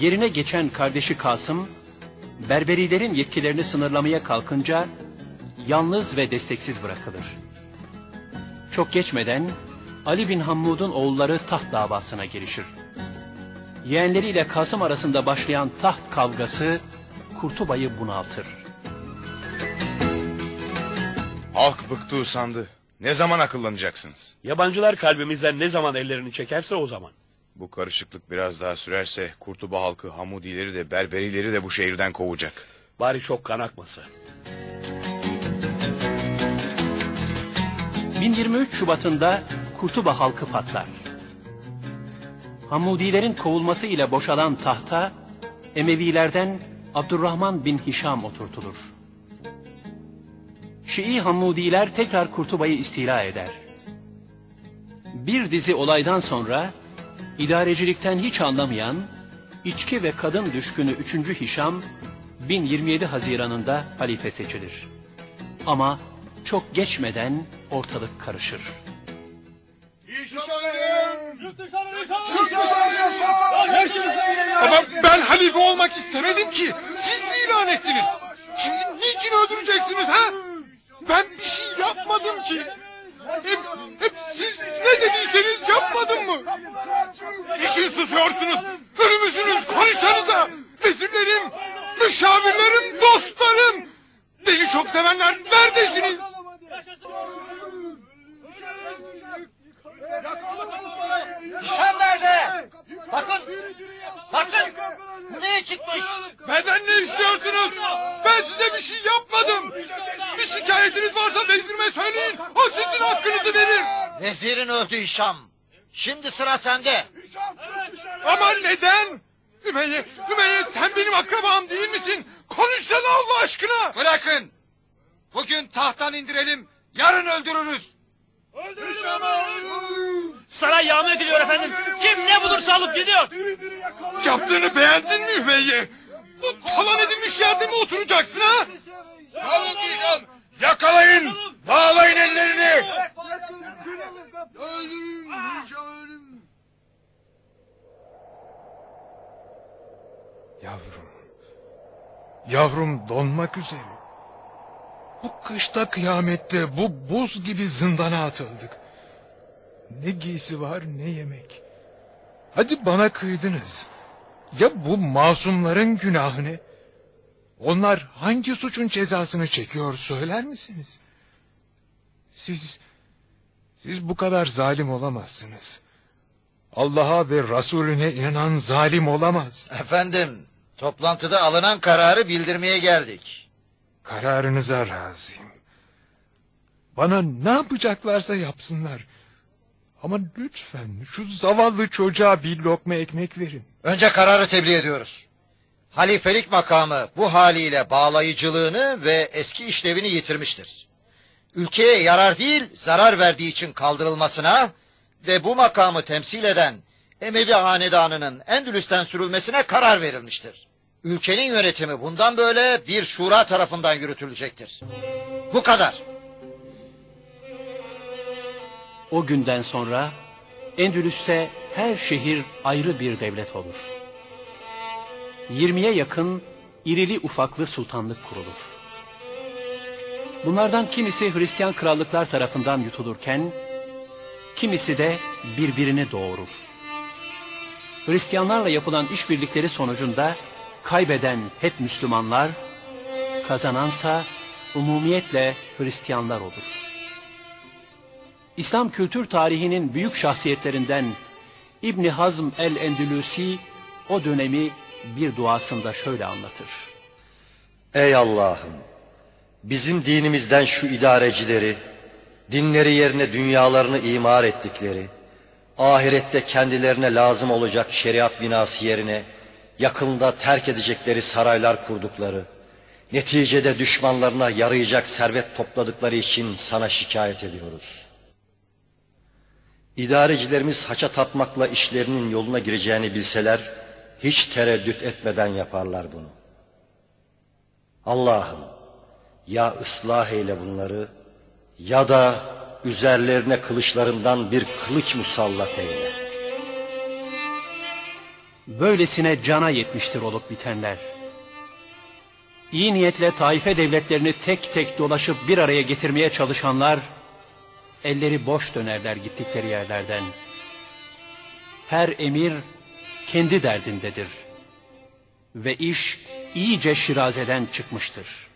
Yerine geçen kardeşi Kasım, Berberilerin yetkilerini sınırlamaya kalkınca yalnız ve desteksiz bırakılır. Çok geçmeden Ali bin Hammud'un oğulları taht davasına girişir. Yeğenleriyle Kasım arasında başlayan taht kavgası Kurtuba'yı bunaltır. Halk bıktı usandı. Ne zaman akıllanacaksınız? Yabancılar kalbimizden ne zaman ellerini çekerse o zaman. Bu karışıklık biraz daha sürerse Kurtuba halkı Hamudileri de Berberileri de bu şehirden kovacak. Bari çok kan akmasa. 1023 Şubat'ında Kurtuba halkı patlar. Hamudilerin kovulması ile boşalan tahta Emevilerden Abdurrahman bin Hişam oturtulur. Şii Hamudiler tekrar Kurtuba'yı istila eder. Bir dizi olaydan sonra idarecilikten hiç anlamayan içki ve kadın düşkünü 3. Hişam 1027 Haziran'ında halife seçilir. Ama çok geçmeden ortalık karışır. Ama ben halife olmak istemedim ki. Siz ilan ettiniz. Şimdi niçin öldüreceksiniz ha? Ben bir şey yapmadım ki. Hep, hep siz ne dediyseniz yapmadım mı? Niçin susuyorsunuz? Ölümüzünüz konuşsanıza. Vezirlerim, müşavirlerim, dostlarım. Beni çok sevenler neredesiniz? Hişam nerede? Bakın! Bakın! Buraya çıkmış! Benden ne istiyorsunuz? Ben size bir şey yapmadım. Bir şikayetiniz varsa vezirime söyleyin. O sizin hakkınızı verir. Vezirin öldü Hişam. Şimdi sıra sende. Ama neden? Ümeyye, Ümeyye sen benim akrabam değil misin? Konuşsana Allah aşkına. Bırakın! Bugün tahttan indirelim, yarın öldürürüz. Saray yağma ediliyor efendim. Kim ne bulursa alıp gidiyor. Yaptığını beğendin mi Hümeyye? Bu talan edilmiş yerde mi oturacaksın ha? Alın Gülşen! Yakalayın! Bağlayın ellerini! Öldürün Gülşen Yavrum. Yavrum donmak üzere. Bu kışta kıyamette bu buz gibi zindana atıldık. Ne giysi var ne yemek. Hadi bana kıydınız. Ya bu masumların günahı ne? Onlar hangi suçun cezasını çekiyor söyler misiniz? Siz, siz bu kadar zalim olamazsınız. Allah'a ve Resulüne inanan zalim olamaz. Efendim, toplantıda alınan kararı bildirmeye geldik. Kararınıza razıyım. Bana ne yapacaklarsa yapsınlar. Ama lütfen şu zavallı çocuğa bir lokma ekmek verin. Önce kararı tebliğ ediyoruz. Halifelik makamı bu haliyle bağlayıcılığını ve eski işlevini yitirmiştir. Ülkeye yarar değil zarar verdiği için kaldırılmasına ve bu makamı temsil eden Emevi hanedanının Endülüs'ten sürülmesine karar verilmiştir. Ülkenin yönetimi bundan böyle bir şura tarafından yürütülecektir. Bu kadar. O günden sonra Endülüs'te her şehir ayrı bir devlet olur. 20'ye yakın irili ufaklı sultanlık kurulur. Bunlardan kimisi Hristiyan krallıklar tarafından yutulurken, kimisi de birbirini doğurur. Hristiyanlarla yapılan işbirlikleri sonucunda kaybeden hep Müslümanlar, kazanansa umumiyetle Hristiyanlar olur. İslam kültür tarihinin büyük şahsiyetlerinden İbni Hazm el-Endülüsi o dönemi bir duasında şöyle anlatır. Ey Allah'ım! Bizim dinimizden şu idarecileri, dinleri yerine dünyalarını imar ettikleri, ahirette kendilerine lazım olacak şeriat binası yerine yakında terk edecekleri saraylar kurdukları, neticede düşmanlarına yarayacak servet topladıkları için sana şikayet ediyoruz. İdarecilerimiz haça tapmakla işlerinin yoluna gireceğini bilseler, hiç tereddüt etmeden yaparlar bunu. Allah'ım ya ıslah eyle bunları ya da üzerlerine kılıçlarından bir kılıç musallat eyle. Böylesine cana yetmiştir olup bitenler. İyi niyetle taife devletlerini tek tek dolaşıp bir araya getirmeye çalışanlar, elleri boş dönerler gittikleri yerlerden. Her emir kendi derdindedir. Ve iş iyice şirazeden çıkmıştır.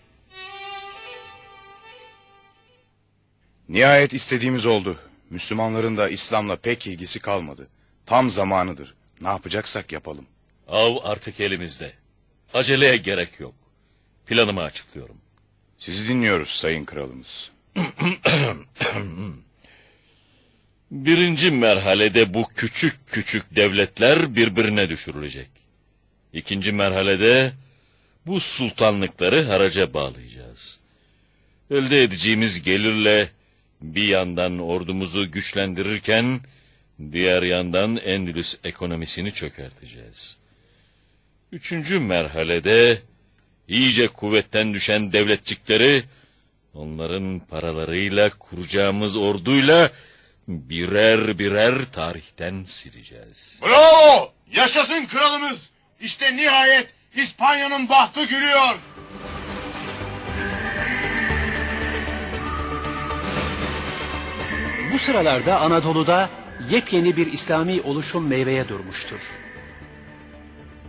Nihayet istediğimiz oldu. Müslümanların da İslam'la pek ilgisi kalmadı. Tam zamanıdır. Ne yapacaksak yapalım. Av artık elimizde. Aceleye gerek yok. Planımı açıklıyorum. Sizi dinliyoruz sayın kralımız. Birinci merhalede bu küçük küçük devletler birbirine düşürülecek. İkinci merhalede bu sultanlıkları haraca bağlayacağız. Elde edeceğimiz gelirle bir yandan ordumuzu güçlendirirken diğer yandan Endülüs ekonomisini çökerteceğiz. Üçüncü merhalede iyice kuvvetten düşen devletçikleri onların paralarıyla kuracağımız orduyla birer birer tarihten sileceğiz. Bravo! Yaşasın kralımız! İşte nihayet İspanya'nın bahtı gülüyor. Bu sıralarda Anadolu'da yepyeni bir İslami oluşum meyveye durmuştur.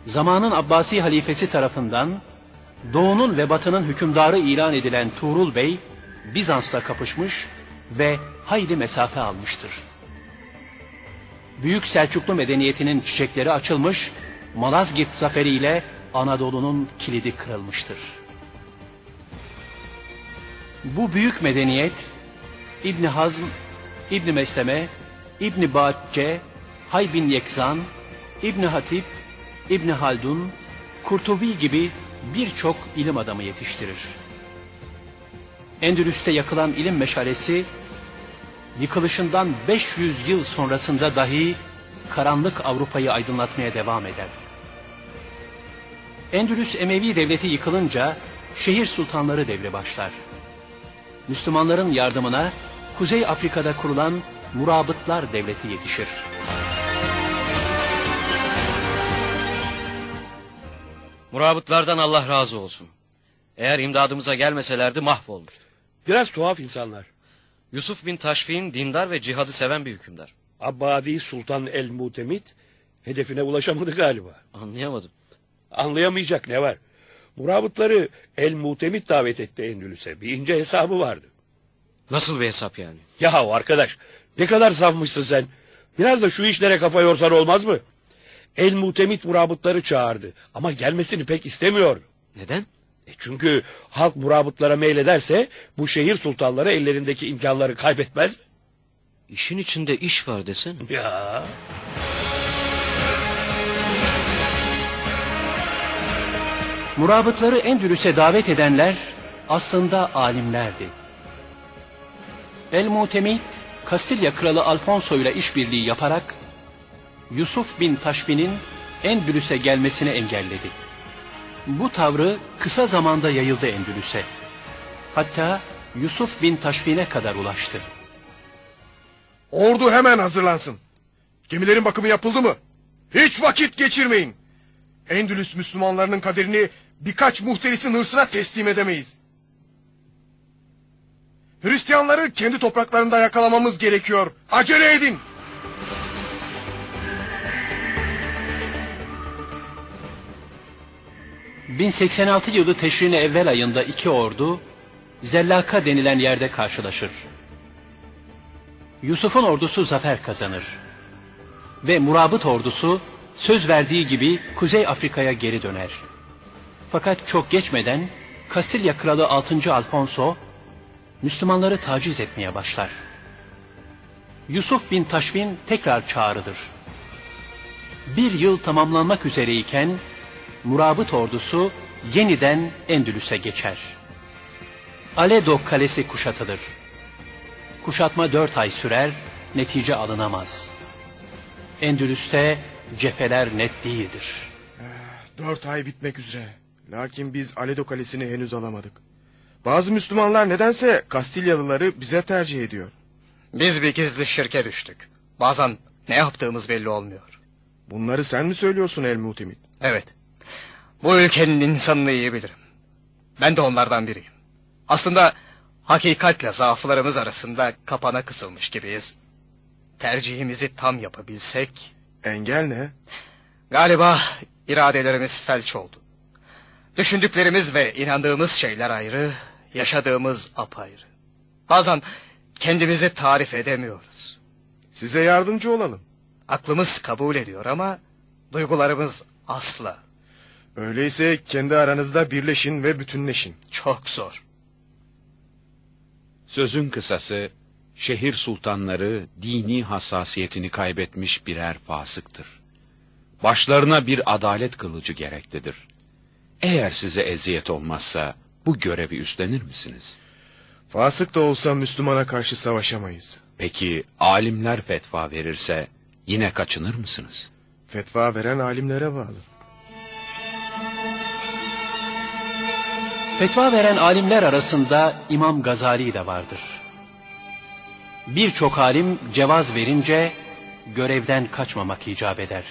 Zamanın Abbasi halifesi tarafından Doğu'nun ve Batı'nın hükümdarı ilan edilen Tuğrul Bey Bizans'la kapışmış ve hayli mesafe almıştır. Büyük Selçuklu medeniyetinin çiçekleri açılmış, Malazgirt zaferiyle Anadolu'nun kilidi kırılmıştır. Bu büyük medeniyet İbn Hazm, İbn Mesleme, İbn Bacce, Haybin Yekzan, İbn Hatip, İbn Haldun, Kurtubi gibi birçok ilim adamı yetiştirir. Endülüs'te yakılan ilim meşalesi yıkılışından 500 yıl sonrasında dahi karanlık Avrupa'yı aydınlatmaya devam eder. Endülüs Emevi devleti yıkılınca şehir sultanları devri başlar. Müslümanların yardımına Kuzey Afrika'da kurulan Murabıtlar Devleti yetişir. Murabıtlardan Allah razı olsun. Eğer imdadımıza gelmeselerdi mahvolmuştu. Biraz tuhaf insanlar. Yusuf bin Taşfi'nin dindar ve cihadı seven bir hükümdar. Abbadi Sultan el Mutemit hedefine ulaşamadı galiba. Anlayamadım. Anlayamayacak ne var? Murabıtları el Mutemit davet etti Endülüs'e. Bir ince hesabı vardı. Nasıl bir hesap yani? Ya arkadaş ne kadar safmışsın sen. Biraz da şu işlere kafa yorsan olmaz mı? El Mutemit murabıtları çağırdı ama gelmesini pek istemiyor. Neden? E çünkü halk murabıtlara meylederse bu şehir sultanları ellerindeki imkanları kaybetmez mi? İşin içinde iş var desene. Ya. Murabıtları Endülüs'e davet edenler aslında alimlerdi. El-Mutemit, Kastilya Kralı Alfonso ile işbirliği yaparak Yusuf bin Taşbin'in Endülüs'e gelmesini engelledi. Bu tavrı kısa zamanda yayıldı Endülüs'e. Hatta Yusuf bin Taşbin'e kadar ulaştı. Ordu hemen hazırlansın. Gemilerin bakımı yapıldı mı? Hiç vakit geçirmeyin. Endülüs Müslümanlarının kaderini birkaç muhterisin hırsına teslim edemeyiz. Hristiyanları kendi topraklarında yakalamamız gerekiyor. Acele edin. ...1086 yılı Teşrin evvel ayında iki ordu... ...Zellaka denilen yerde karşılaşır. Yusuf'un ordusu zafer kazanır. Ve Murabıt ordusu söz verdiği gibi Kuzey Afrika'ya geri döner. Fakat çok geçmeden Kastilya Kralı 6. Alfonso Müslümanları taciz etmeye başlar. Yusuf bin Taşbin tekrar çağrıdır. Bir yıl tamamlanmak üzereyken Murabıt ordusu yeniden Endülüs'e geçer. Aledo kalesi kuşatılır. Kuşatma dört ay sürer, netice alınamaz. Endülüs'te cepheler net değildir. Dört ay bitmek üzere. Lakin biz Aledo Kalesi'ni henüz alamadık. Bazı Müslümanlar nedense Kastilyalıları bize tercih ediyor. Biz bir gizli şirke düştük. Bazen ne yaptığımız belli olmuyor. Bunları sen mi söylüyorsun El Muhtemit? Evet. Bu ülkenin insanını iyi bilirim. Ben de onlardan biriyim. Aslında hakikatle zaaflarımız arasında kapana kısılmış gibiyiz. Tercihimizi tam yapabilsek... Engel ne? Galiba iradelerimiz felç oldu. Düşündüklerimiz ve inandığımız şeyler ayrı, yaşadığımız apayrı. Bazen kendimizi tarif edemiyoruz. Size yardımcı olalım. Aklımız kabul ediyor ama duygularımız asla. Öyleyse kendi aranızda birleşin ve bütünleşin. Çok zor. Sözün kısası, şehir sultanları dini hassasiyetini kaybetmiş birer fasıktır. Başlarına bir adalet kılıcı gereklidir. Eğer size eziyet olmazsa bu görevi üstlenir misiniz? Fasık da olsa Müslümana karşı savaşamayız. Peki alimler fetva verirse yine kaçınır mısınız? Fetva veren alimlere bağlı. Fetva veren alimler arasında İmam Gazali de vardır. Birçok alim cevaz verince görevden kaçmamak icap eder.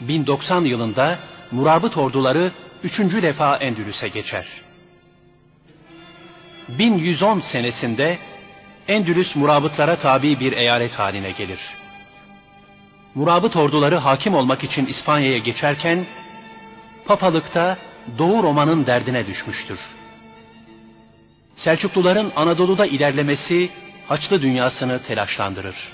1090 yılında Murabıt orduları üçüncü defa Endülüs'e geçer. 1110 senesinde Endülüs Murabıtlara tabi bir eyalet haline gelir. Murabıt orduları hakim olmak için İspanya'ya geçerken papalıkta Doğu Roma'nın derdine düşmüştür. Selçukluların Anadolu'da ilerlemesi Haçlı dünyasını telaşlandırır.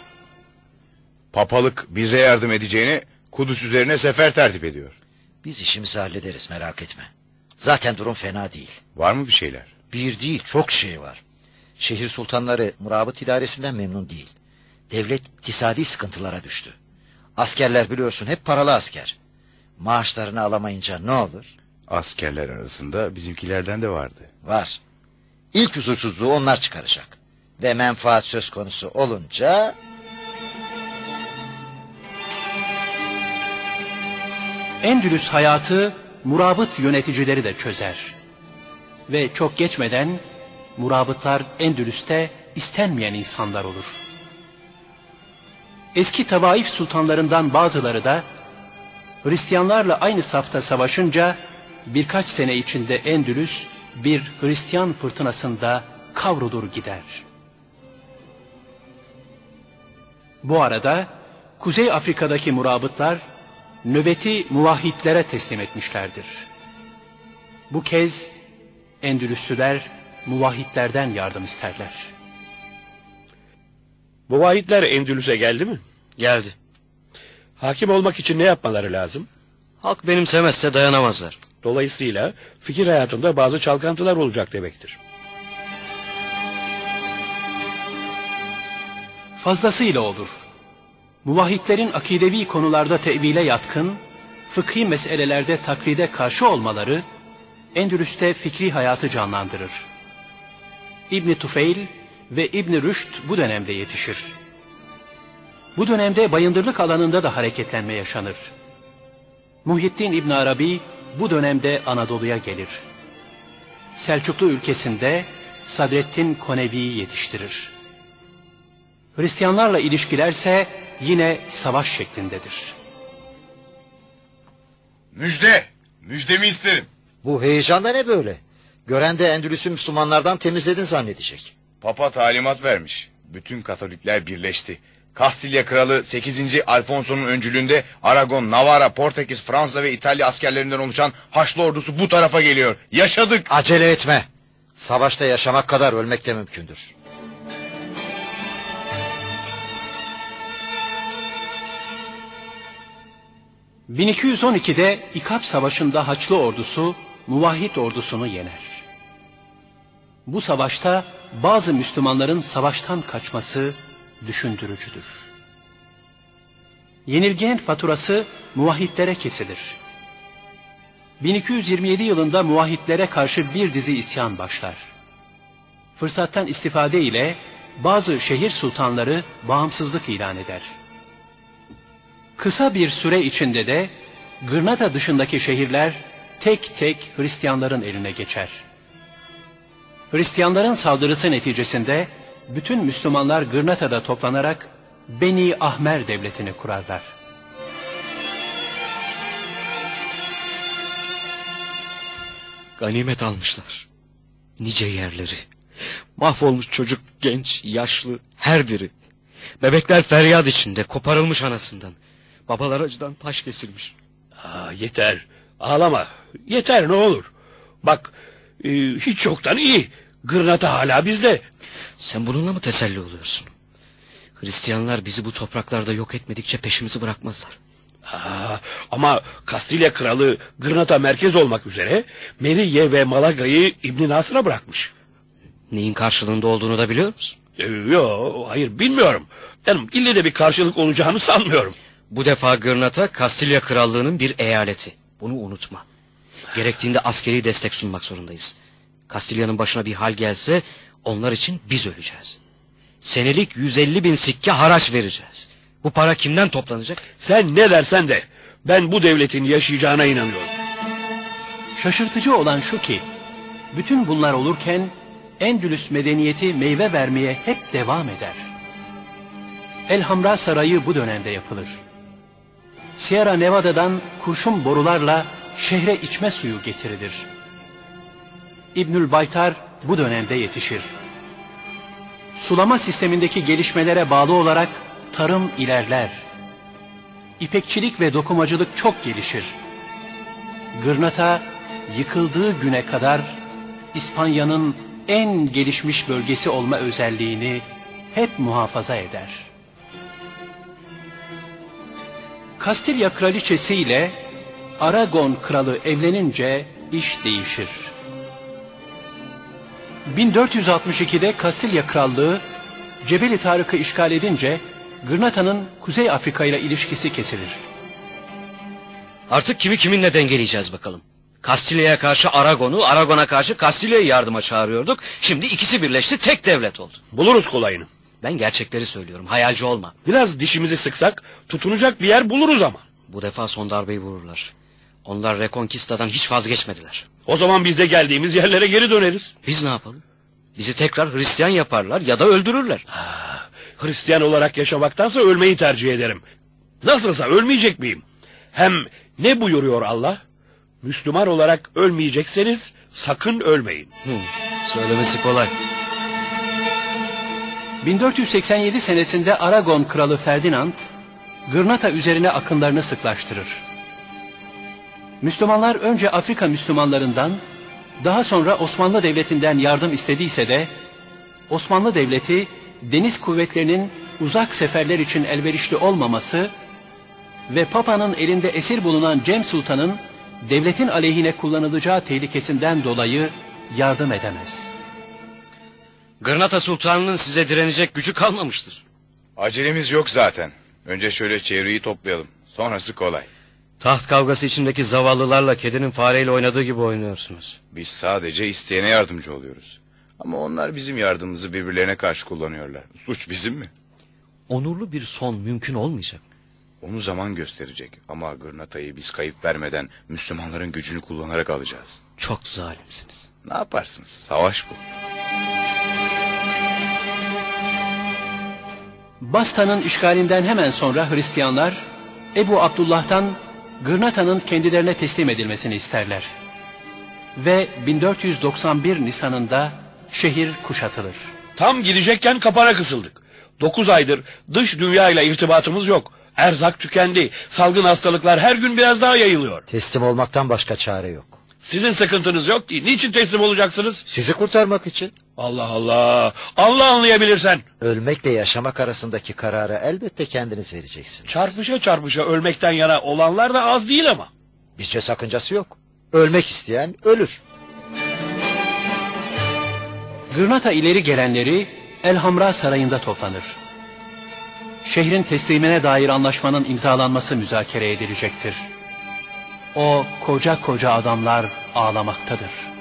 Papalık bize yardım edeceğini Kudüs üzerine sefer tertip ediyor. Biz işimizi hallederiz merak etme. Zaten durum fena değil. Var mı bir şeyler? Bir değil çok şey var. Şehir sultanları murabıt idaresinden memnun değil. Devlet iktisadi sıkıntılara düştü. Askerler biliyorsun hep paralı asker. Maaşlarını alamayınca ne olur? Askerler arasında bizimkilerden de vardı. Var. İlk huzursuzluğu onlar çıkaracak. ve menfaat söz konusu olunca... Endülüs hayatı murabıt yöneticileri de çözer. Ve çok geçmeden murabıtlar Endülüs'te istenmeyen insanlar olur. Eski tavaif sultanlarından bazıları da Hristiyanlarla aynı safta savaşınca birkaç sene içinde Endülüs bir Hristiyan fırtınasında kavrulur gider. Bu arada Kuzey Afrika'daki murabıtlar nöbeti muvahhitlere teslim etmişlerdir. Bu kez Endülüslüler muvahhitlerden yardım isterler. Muvahitler Endülüs'e geldi mi? Geldi. Hakim olmak için ne yapmaları lazım? Halk benimsemezse dayanamazlar. Dolayısıyla fikir hayatında bazı çalkantılar olacak demektir. Fazlasıyla olur. Muvahhitlerin akidevi konularda tevile yatkın, fıkhi meselelerde taklide karşı olmaları, Endülüs'te fikri hayatı canlandırır. İbni Tufeil ve İbni Rüşd bu dönemde yetişir. Bu dönemde bayındırlık alanında da hareketlenme yaşanır. Muhyiddin İbn Arabi bu dönemde Anadolu'ya gelir. Selçuklu ülkesinde Sadreddin Konevi'yi yetiştirir. Hristiyanlarla ilişkilerse yine savaş şeklindedir. Müjde, müjdemi isterim. Bu heyecan da ne böyle? Gören de Endülüs'ü Müslümanlardan temizledin zannedecek. Papa talimat vermiş. Bütün Katolikler birleşti. Kastilya Kralı 8. Alfonso'nun öncülüğünde Aragon, Navarra, Portekiz, Fransa ve İtalya askerlerinden oluşan Haçlı ordusu bu tarafa geliyor. Yaşadık. Acele etme. Savaşta yaşamak kadar ölmek de mümkündür. ...1212'de İkap Savaşı'nda Haçlı ordusu Muvahhid ordusunu yener. Bu savaşta bazı Müslümanların savaştan kaçması düşündürücüdür. Yenilginin faturası muvahhitlere kesilir. 1227 yılında muvahhitlere karşı bir dizi isyan başlar. Fırsattan istifade ile bazı şehir sultanları bağımsızlık ilan eder. Kısa bir süre içinde de Gırnata dışındaki şehirler tek tek Hristiyanların eline geçer. Hristiyanların saldırısı neticesinde bütün Müslümanlar Gırnata'da toplanarak Beni Ahmer devletini kurarlar. Ganimet almışlar. Nice yerleri. Mahvolmuş çocuk, genç, yaşlı, her diri. Bebekler feryat içinde, koparılmış anasından. Babalar acıdan taş kesilmiş. Aa, yeter. Ağlama. Yeter ne olur. Bak e, hiç yoktan iyi. Gırnata hala bizde. Sen bununla mı teselli oluyorsun? Hristiyanlar bizi bu topraklarda yok etmedikçe peşimizi bırakmazlar. Aa, ama Kastilya kralı Gırnata merkez olmak üzere Meriye ve Malaga'yı İbn Nasır'a bırakmış. Neyin karşılığında olduğunu da biliyor musun? Yok hayır bilmiyorum. Yani ille de bir karşılık olacağını sanmıyorum. Bu defa Gırnata Kastilya krallığının bir eyaleti. Bunu unutma. Gerektiğinde askeri destek sunmak zorundayız. Kastilya'nın başına bir hal gelse onlar için biz öleceğiz. Senelik 150 bin sikke haraç vereceğiz. Bu para kimden toplanacak? Sen ne dersen de ben bu devletin yaşayacağına inanıyorum. Şaşırtıcı olan şu ki, bütün bunlar olurken Endülüs medeniyeti meyve vermeye hep devam eder. Elhamra Sarayı bu dönemde yapılır. Sierra Nevada'dan kurşun borularla şehre içme suyu getirilir. İbnül Baytar bu dönemde yetişir. Sulama sistemindeki gelişmelere bağlı olarak tarım ilerler. İpekçilik ve dokumacılık çok gelişir. Gırnata yıkıldığı güne kadar İspanya'nın en gelişmiş bölgesi olma özelliğini hep muhafaza eder. Kastilya kraliçesi ile Aragon kralı evlenince iş değişir. 1462'de Kastilya krallığı Cebeli Tarık'ı işgal edince Gırnata'nın Kuzey Afrika ile ilişkisi kesilir. Artık kimi kiminle dengeleyeceğiz bakalım. Kastilya'ya karşı Aragon'u, Aragon'a karşı Kastilya'yı yardıma çağırıyorduk. Şimdi ikisi birleşti tek devlet oldu. Buluruz kolayını. Ben gerçekleri söylüyorum hayalci olma. Biraz dişimizi sıksak tutunacak bir yer buluruz ama. Bu defa son darbeyi vururlar. Onlar Reconquista'dan hiç vazgeçmediler. O zaman biz de geldiğimiz yerlere geri döneriz. Biz ne yapalım? Bizi tekrar Hristiyan yaparlar ya da öldürürler. Hristiyan olarak yaşamaktansa ölmeyi tercih ederim. Nasılsa ölmeyecek miyim? Hem ne buyuruyor Allah? Müslüman olarak ölmeyecekseniz sakın ölmeyin. Hı, söylemesi kolay. 1487 senesinde Aragon kralı Ferdinand, Gırnata üzerine akınlarını sıklaştırır. Müslümanlar önce Afrika Müslümanlarından, daha sonra Osmanlı Devleti'nden yardım istediyse de, Osmanlı Devleti deniz kuvvetlerinin uzak seferler için elverişli olmaması ve Papa'nın elinde esir bulunan Cem Sultan'ın devletin aleyhine kullanılacağı tehlikesinden dolayı yardım edemez. Gırnata Sultanı'nın size direnecek gücü kalmamıştır. Acelemiz yok zaten. Önce şöyle çevreyi toplayalım. Sonrası kolay. Taht kavgası içindeki zavallılarla kedinin fareyle oynadığı gibi oynuyorsunuz. Biz sadece isteyene yardımcı oluyoruz. Ama onlar bizim yardımımızı birbirlerine karşı kullanıyorlar. Suç bizim mi? Onurlu bir son mümkün olmayacak. Onu zaman gösterecek. Ama Gırnata'yı biz kayıp vermeden Müslümanların gücünü kullanarak alacağız. Çok zalimsiniz. Ne yaparsınız? Savaş bu. Basta'nın işgalinden hemen sonra Hristiyanlar Ebu Abdullah'tan Gırnata'nın kendilerine teslim edilmesini isterler. Ve 1491 Nisan'ında şehir kuşatılır. Tam gidecekken kapana kısıldık. Dokuz aydır dış dünyayla irtibatımız yok. Erzak tükendi. Salgın hastalıklar her gün biraz daha yayılıyor. Teslim olmaktan başka çare yok. Sizin sıkıntınız yok ki. Niçin teslim olacaksınız? Sizi kurtarmak için. Allah Allah. Allah anlayabilirsen. Ölmekle yaşamak arasındaki kararı elbette kendiniz vereceksiniz. Çarpışa çarpışa ölmekten yana olanlar da az değil ama. Bizce sakıncası yok. Ölmek isteyen ölür. Gırnata ileri gelenleri Elhamra Sarayı'nda toplanır. Şehrin teslimine dair anlaşmanın imzalanması müzakere edilecektir. O koca koca adamlar ağlamaktadır.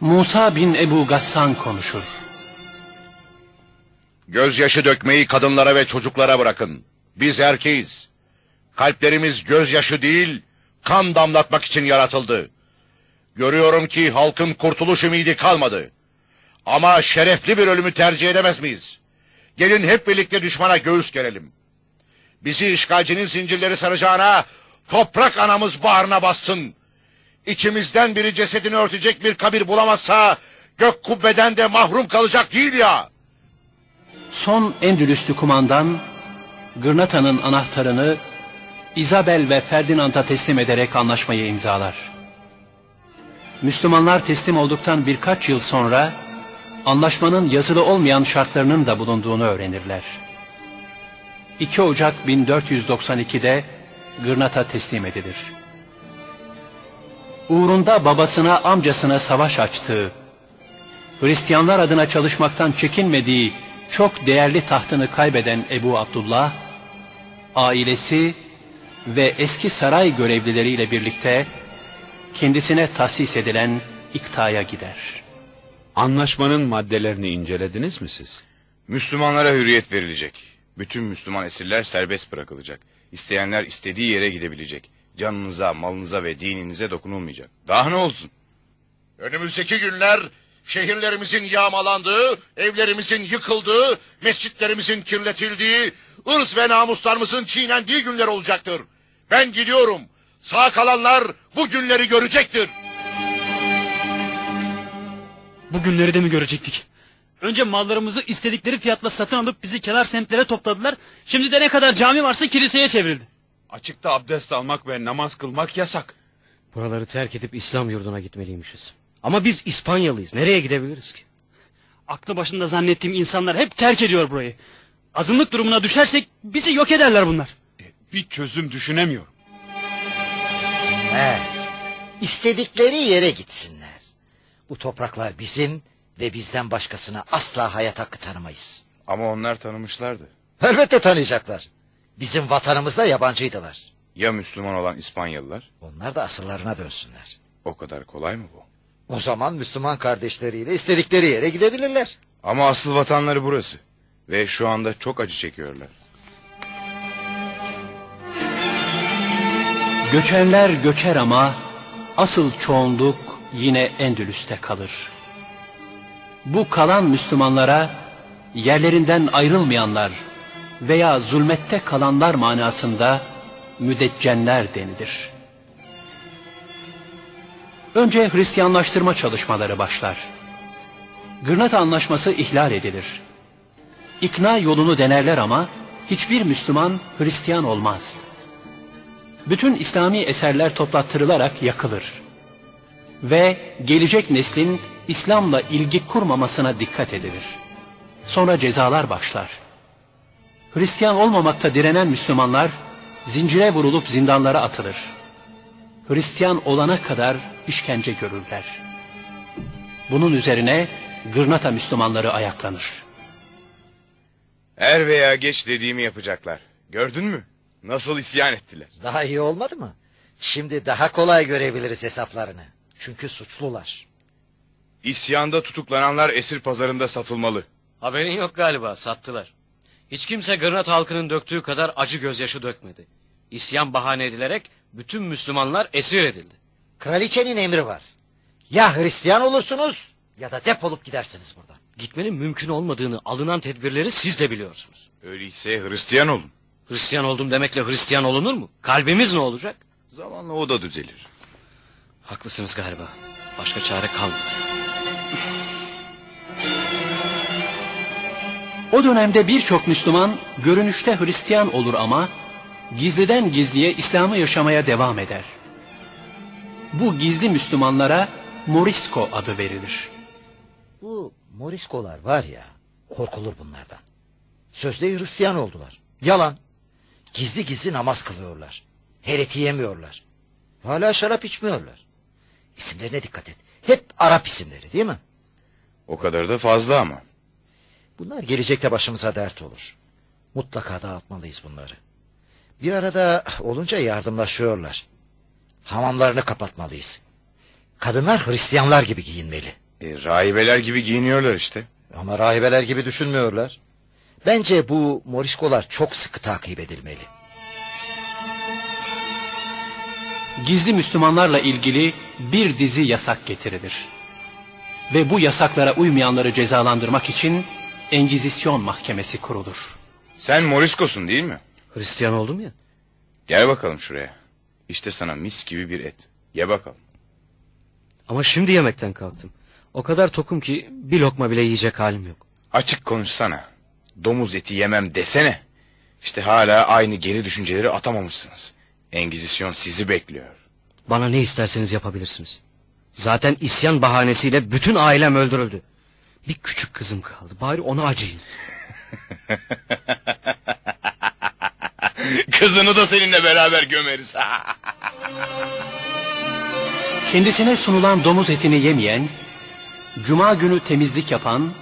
Musa bin Ebu Gassan konuşur. Gözyaşı dökmeyi kadınlara ve çocuklara bırakın. Biz erkeğiz. Kalplerimiz gözyaşı değil, kan damlatmak için yaratıldı. Görüyorum ki halkın kurtuluş ümidi kalmadı. Ama şerefli bir ölümü tercih edemez miyiz? Gelin hep birlikte düşmana göğüs gerelim. Bizi işgalcinin zincirleri saracağına toprak anamız bağrına bassın. İçimizden biri cesedini örtecek bir kabir bulamazsa gök kubbeden de mahrum kalacak değil ya. Son Endülüslü kumandan Gırnata'nın anahtarını Isabel ve Ferdinand'a teslim ederek anlaşmayı imzalar. Müslümanlar teslim olduktan birkaç yıl sonra anlaşmanın yazılı olmayan şartlarının da bulunduğunu öğrenirler. 2 Ocak 1492'de Gırnata teslim edilir. Uğrunda babasına amcasına savaş açtığı, Hristiyanlar adına çalışmaktan çekinmediği çok değerli tahtını kaybeden Ebu Abdullah, ailesi ve eski saray görevlileriyle birlikte kendisine tahsis edilen iktaya gider. Anlaşmanın maddelerini incelediniz mi siz? Müslümanlara hürriyet verilecek. Bütün Müslüman esirler serbest bırakılacak. İsteyenler istediği yere gidebilecek. Canınıza, malınıza ve dininize dokunulmayacak. Daha ne olsun? Önümüzdeki günler şehirlerimizin yağmalandığı, evlerimizin yıkıldığı, mescitlerimizin kirletildiği, ırz ve namuslarımızın çiğnendiği günler olacaktır. Ben gidiyorum. Sağ kalanlar bu günleri görecektir. Bu günleri de mi görecektik? Önce mallarımızı istedikleri fiyatla satın alıp bizi kenar semtlere topladılar. Şimdi de ne kadar cami varsa kiliseye çevrildi. Açıkta abdest almak ve namaz kılmak yasak. Buraları terk edip İslam yurduna gitmeliymişiz. Ama biz İspanyalıyız. Nereye gidebiliriz ki? Aklı başında zannettiğim insanlar hep terk ediyor burayı. Azınlık durumuna düşersek bizi yok ederler bunlar. Bir çözüm düşünemiyorum. Gitsinler. İstedikleri yere gitsinler. Bu topraklar bizim ve bizden başkasına asla hayat hakkı tanımayız. Ama onlar tanımışlardı. Elbette tanıyacaklar. Bizim vatanımızda yabancıydılar. Ya Müslüman olan İspanyalılar? Onlar da asıllarına dönsünler. O kadar kolay mı bu? O zaman Müslüman kardeşleriyle istedikleri yere gidebilirler. Ama asıl vatanları burası. Ve şu anda çok acı çekiyorlar. Göçenler göçer ama asıl çoğunluk yine Endülüs'te kalır. Bu kalan Müslümanlara yerlerinden ayrılmayanlar veya zulmette kalanlar manasında müdeccenler denilir. Önce Hristiyanlaştırma çalışmaları başlar. Gırnata Anlaşması ihlal edilir. İkna yolunu denerler ama hiçbir Müslüman Hristiyan olmaz. Bütün İslami eserler toplattırılarak yakılır. Ve gelecek neslin İslam'la ilgi kurmamasına dikkat edilir. Sonra cezalar başlar. Hristiyan olmamakta direnen Müslümanlar zincire vurulup zindanlara atılır. Hristiyan olana kadar işkence görürler. Bunun üzerine Gırnata Müslümanları ayaklanır. Er veya geç dediğimi yapacaklar. Gördün mü? Nasıl isyan ettiler. Daha iyi olmadı mı? Şimdi daha kolay görebiliriz hesaplarını. Çünkü suçlular. İsyanda tutuklananlar esir pazarında satılmalı. Haberin yok galiba sattılar. Hiç kimse Gırnat halkının döktüğü kadar acı gözyaşı dökmedi. İsyan bahane edilerek bütün Müslümanlar esir edildi. Kraliçenin emri var. Ya Hristiyan olursunuz ya da defolup gidersiniz buradan. Gitmenin mümkün olmadığını alınan tedbirleri siz de biliyorsunuz. Öyleyse Hristiyan olun. Hristiyan oldum demekle Hristiyan olunur mu? Kalbimiz ne olacak? Zamanla o da düzelir. Haklısınız galiba. Başka çare kalmadı. O dönemde birçok Müslüman görünüşte Hristiyan olur ama gizliden gizliye İslam'ı yaşamaya devam eder. Bu gizli Müslümanlara Morisco adı verilir. Bu Moriskolar var ya korkulur bunlardan. Sözde Hristiyan oldular. Yalan. Gizli gizli namaz kılıyorlar. Hereti yemiyorlar. Hala şarap içmiyorlar. İsimlerine dikkat et. Hep Arap isimleri değil mi? O kadar da fazla ama. Bunlar gelecekte başımıza dert olur. Mutlaka dağıtmalıyız bunları. Bir arada olunca yardımlaşıyorlar. Hamamlarını kapatmalıyız. Kadınlar Hristiyanlar gibi giyinmeli. E, rahibeler gibi giyiniyorlar işte. Ama rahibeler gibi düşünmüyorlar. Bence bu Moriskolar çok sıkı takip edilmeli. Gizli Müslümanlarla ilgili bir dizi yasak getirilir. Ve bu yasaklara uymayanları cezalandırmak için Engizisyon Mahkemesi kurulur. Sen Moriskos'un değil mi? Hristiyan oldum ya. Gel bakalım şuraya. İşte sana mis gibi bir et. Ye bakalım. Ama şimdi yemekten kalktım. O kadar tokum ki bir lokma bile yiyecek halim yok. Açık konuşsana. Domuz eti yemem desene. İşte hala aynı geri düşünceleri atamamışsınız. Engizisyon sizi bekliyor. Bana ne isterseniz yapabilirsiniz. Zaten isyan bahanesiyle bütün ailem öldürüldü. Bir küçük kızım kaldı. Bari ona acıyın. Kızını da seninle beraber gömeriz. Kendisine sunulan domuz etini yemeyen, cuma günü temizlik yapan,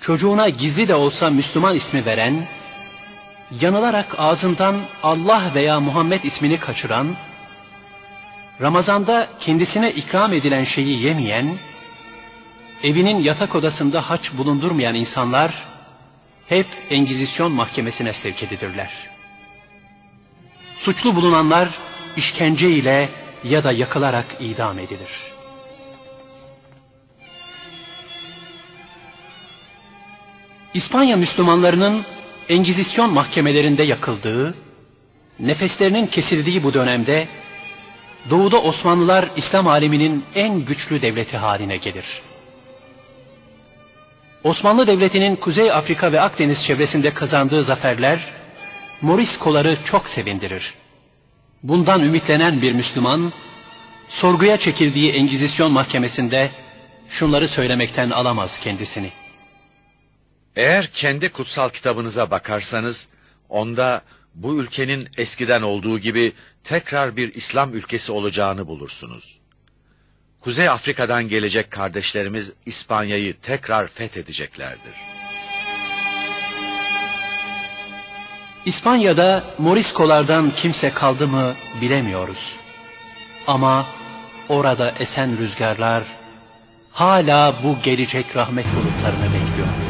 çocuğuna gizli de olsa Müslüman ismi veren, yanılarak ağzından Allah veya Muhammed ismini kaçıran, Ramazanda kendisine ikram edilen şeyi yemeyen, evinin yatak odasında haç bulundurmayan insanlar, hep Engizisyon mahkemesine sevk edilirler. Suçlu bulunanlar işkence ile ya da yakılarak idam edilir. İspanya Müslümanlarının Engizisyon mahkemelerinde yakıldığı, nefeslerinin kesildiği bu dönemde Doğuda Osmanlılar İslam aleminin en güçlü devleti haline gelir. Osmanlı Devleti'nin Kuzey Afrika ve Akdeniz çevresinde kazandığı zaferler Moriskoları çok sevindirir. Bundan ümitlenen bir Müslüman sorguya çekildiği Engizisyon mahkemesinde şunları söylemekten alamaz kendisini. Eğer kendi kutsal kitabınıza bakarsanız onda bu ülkenin eskiden olduğu gibi tekrar bir İslam ülkesi olacağını bulursunuz. Kuzey Afrika'dan gelecek kardeşlerimiz İspanya'yı tekrar fethedeceklerdir. İspanya'da Moriscolardan kimse kaldı mı bilemiyoruz. Ama orada esen rüzgarlar hala bu gelecek rahmet bulutlarını bekliyor.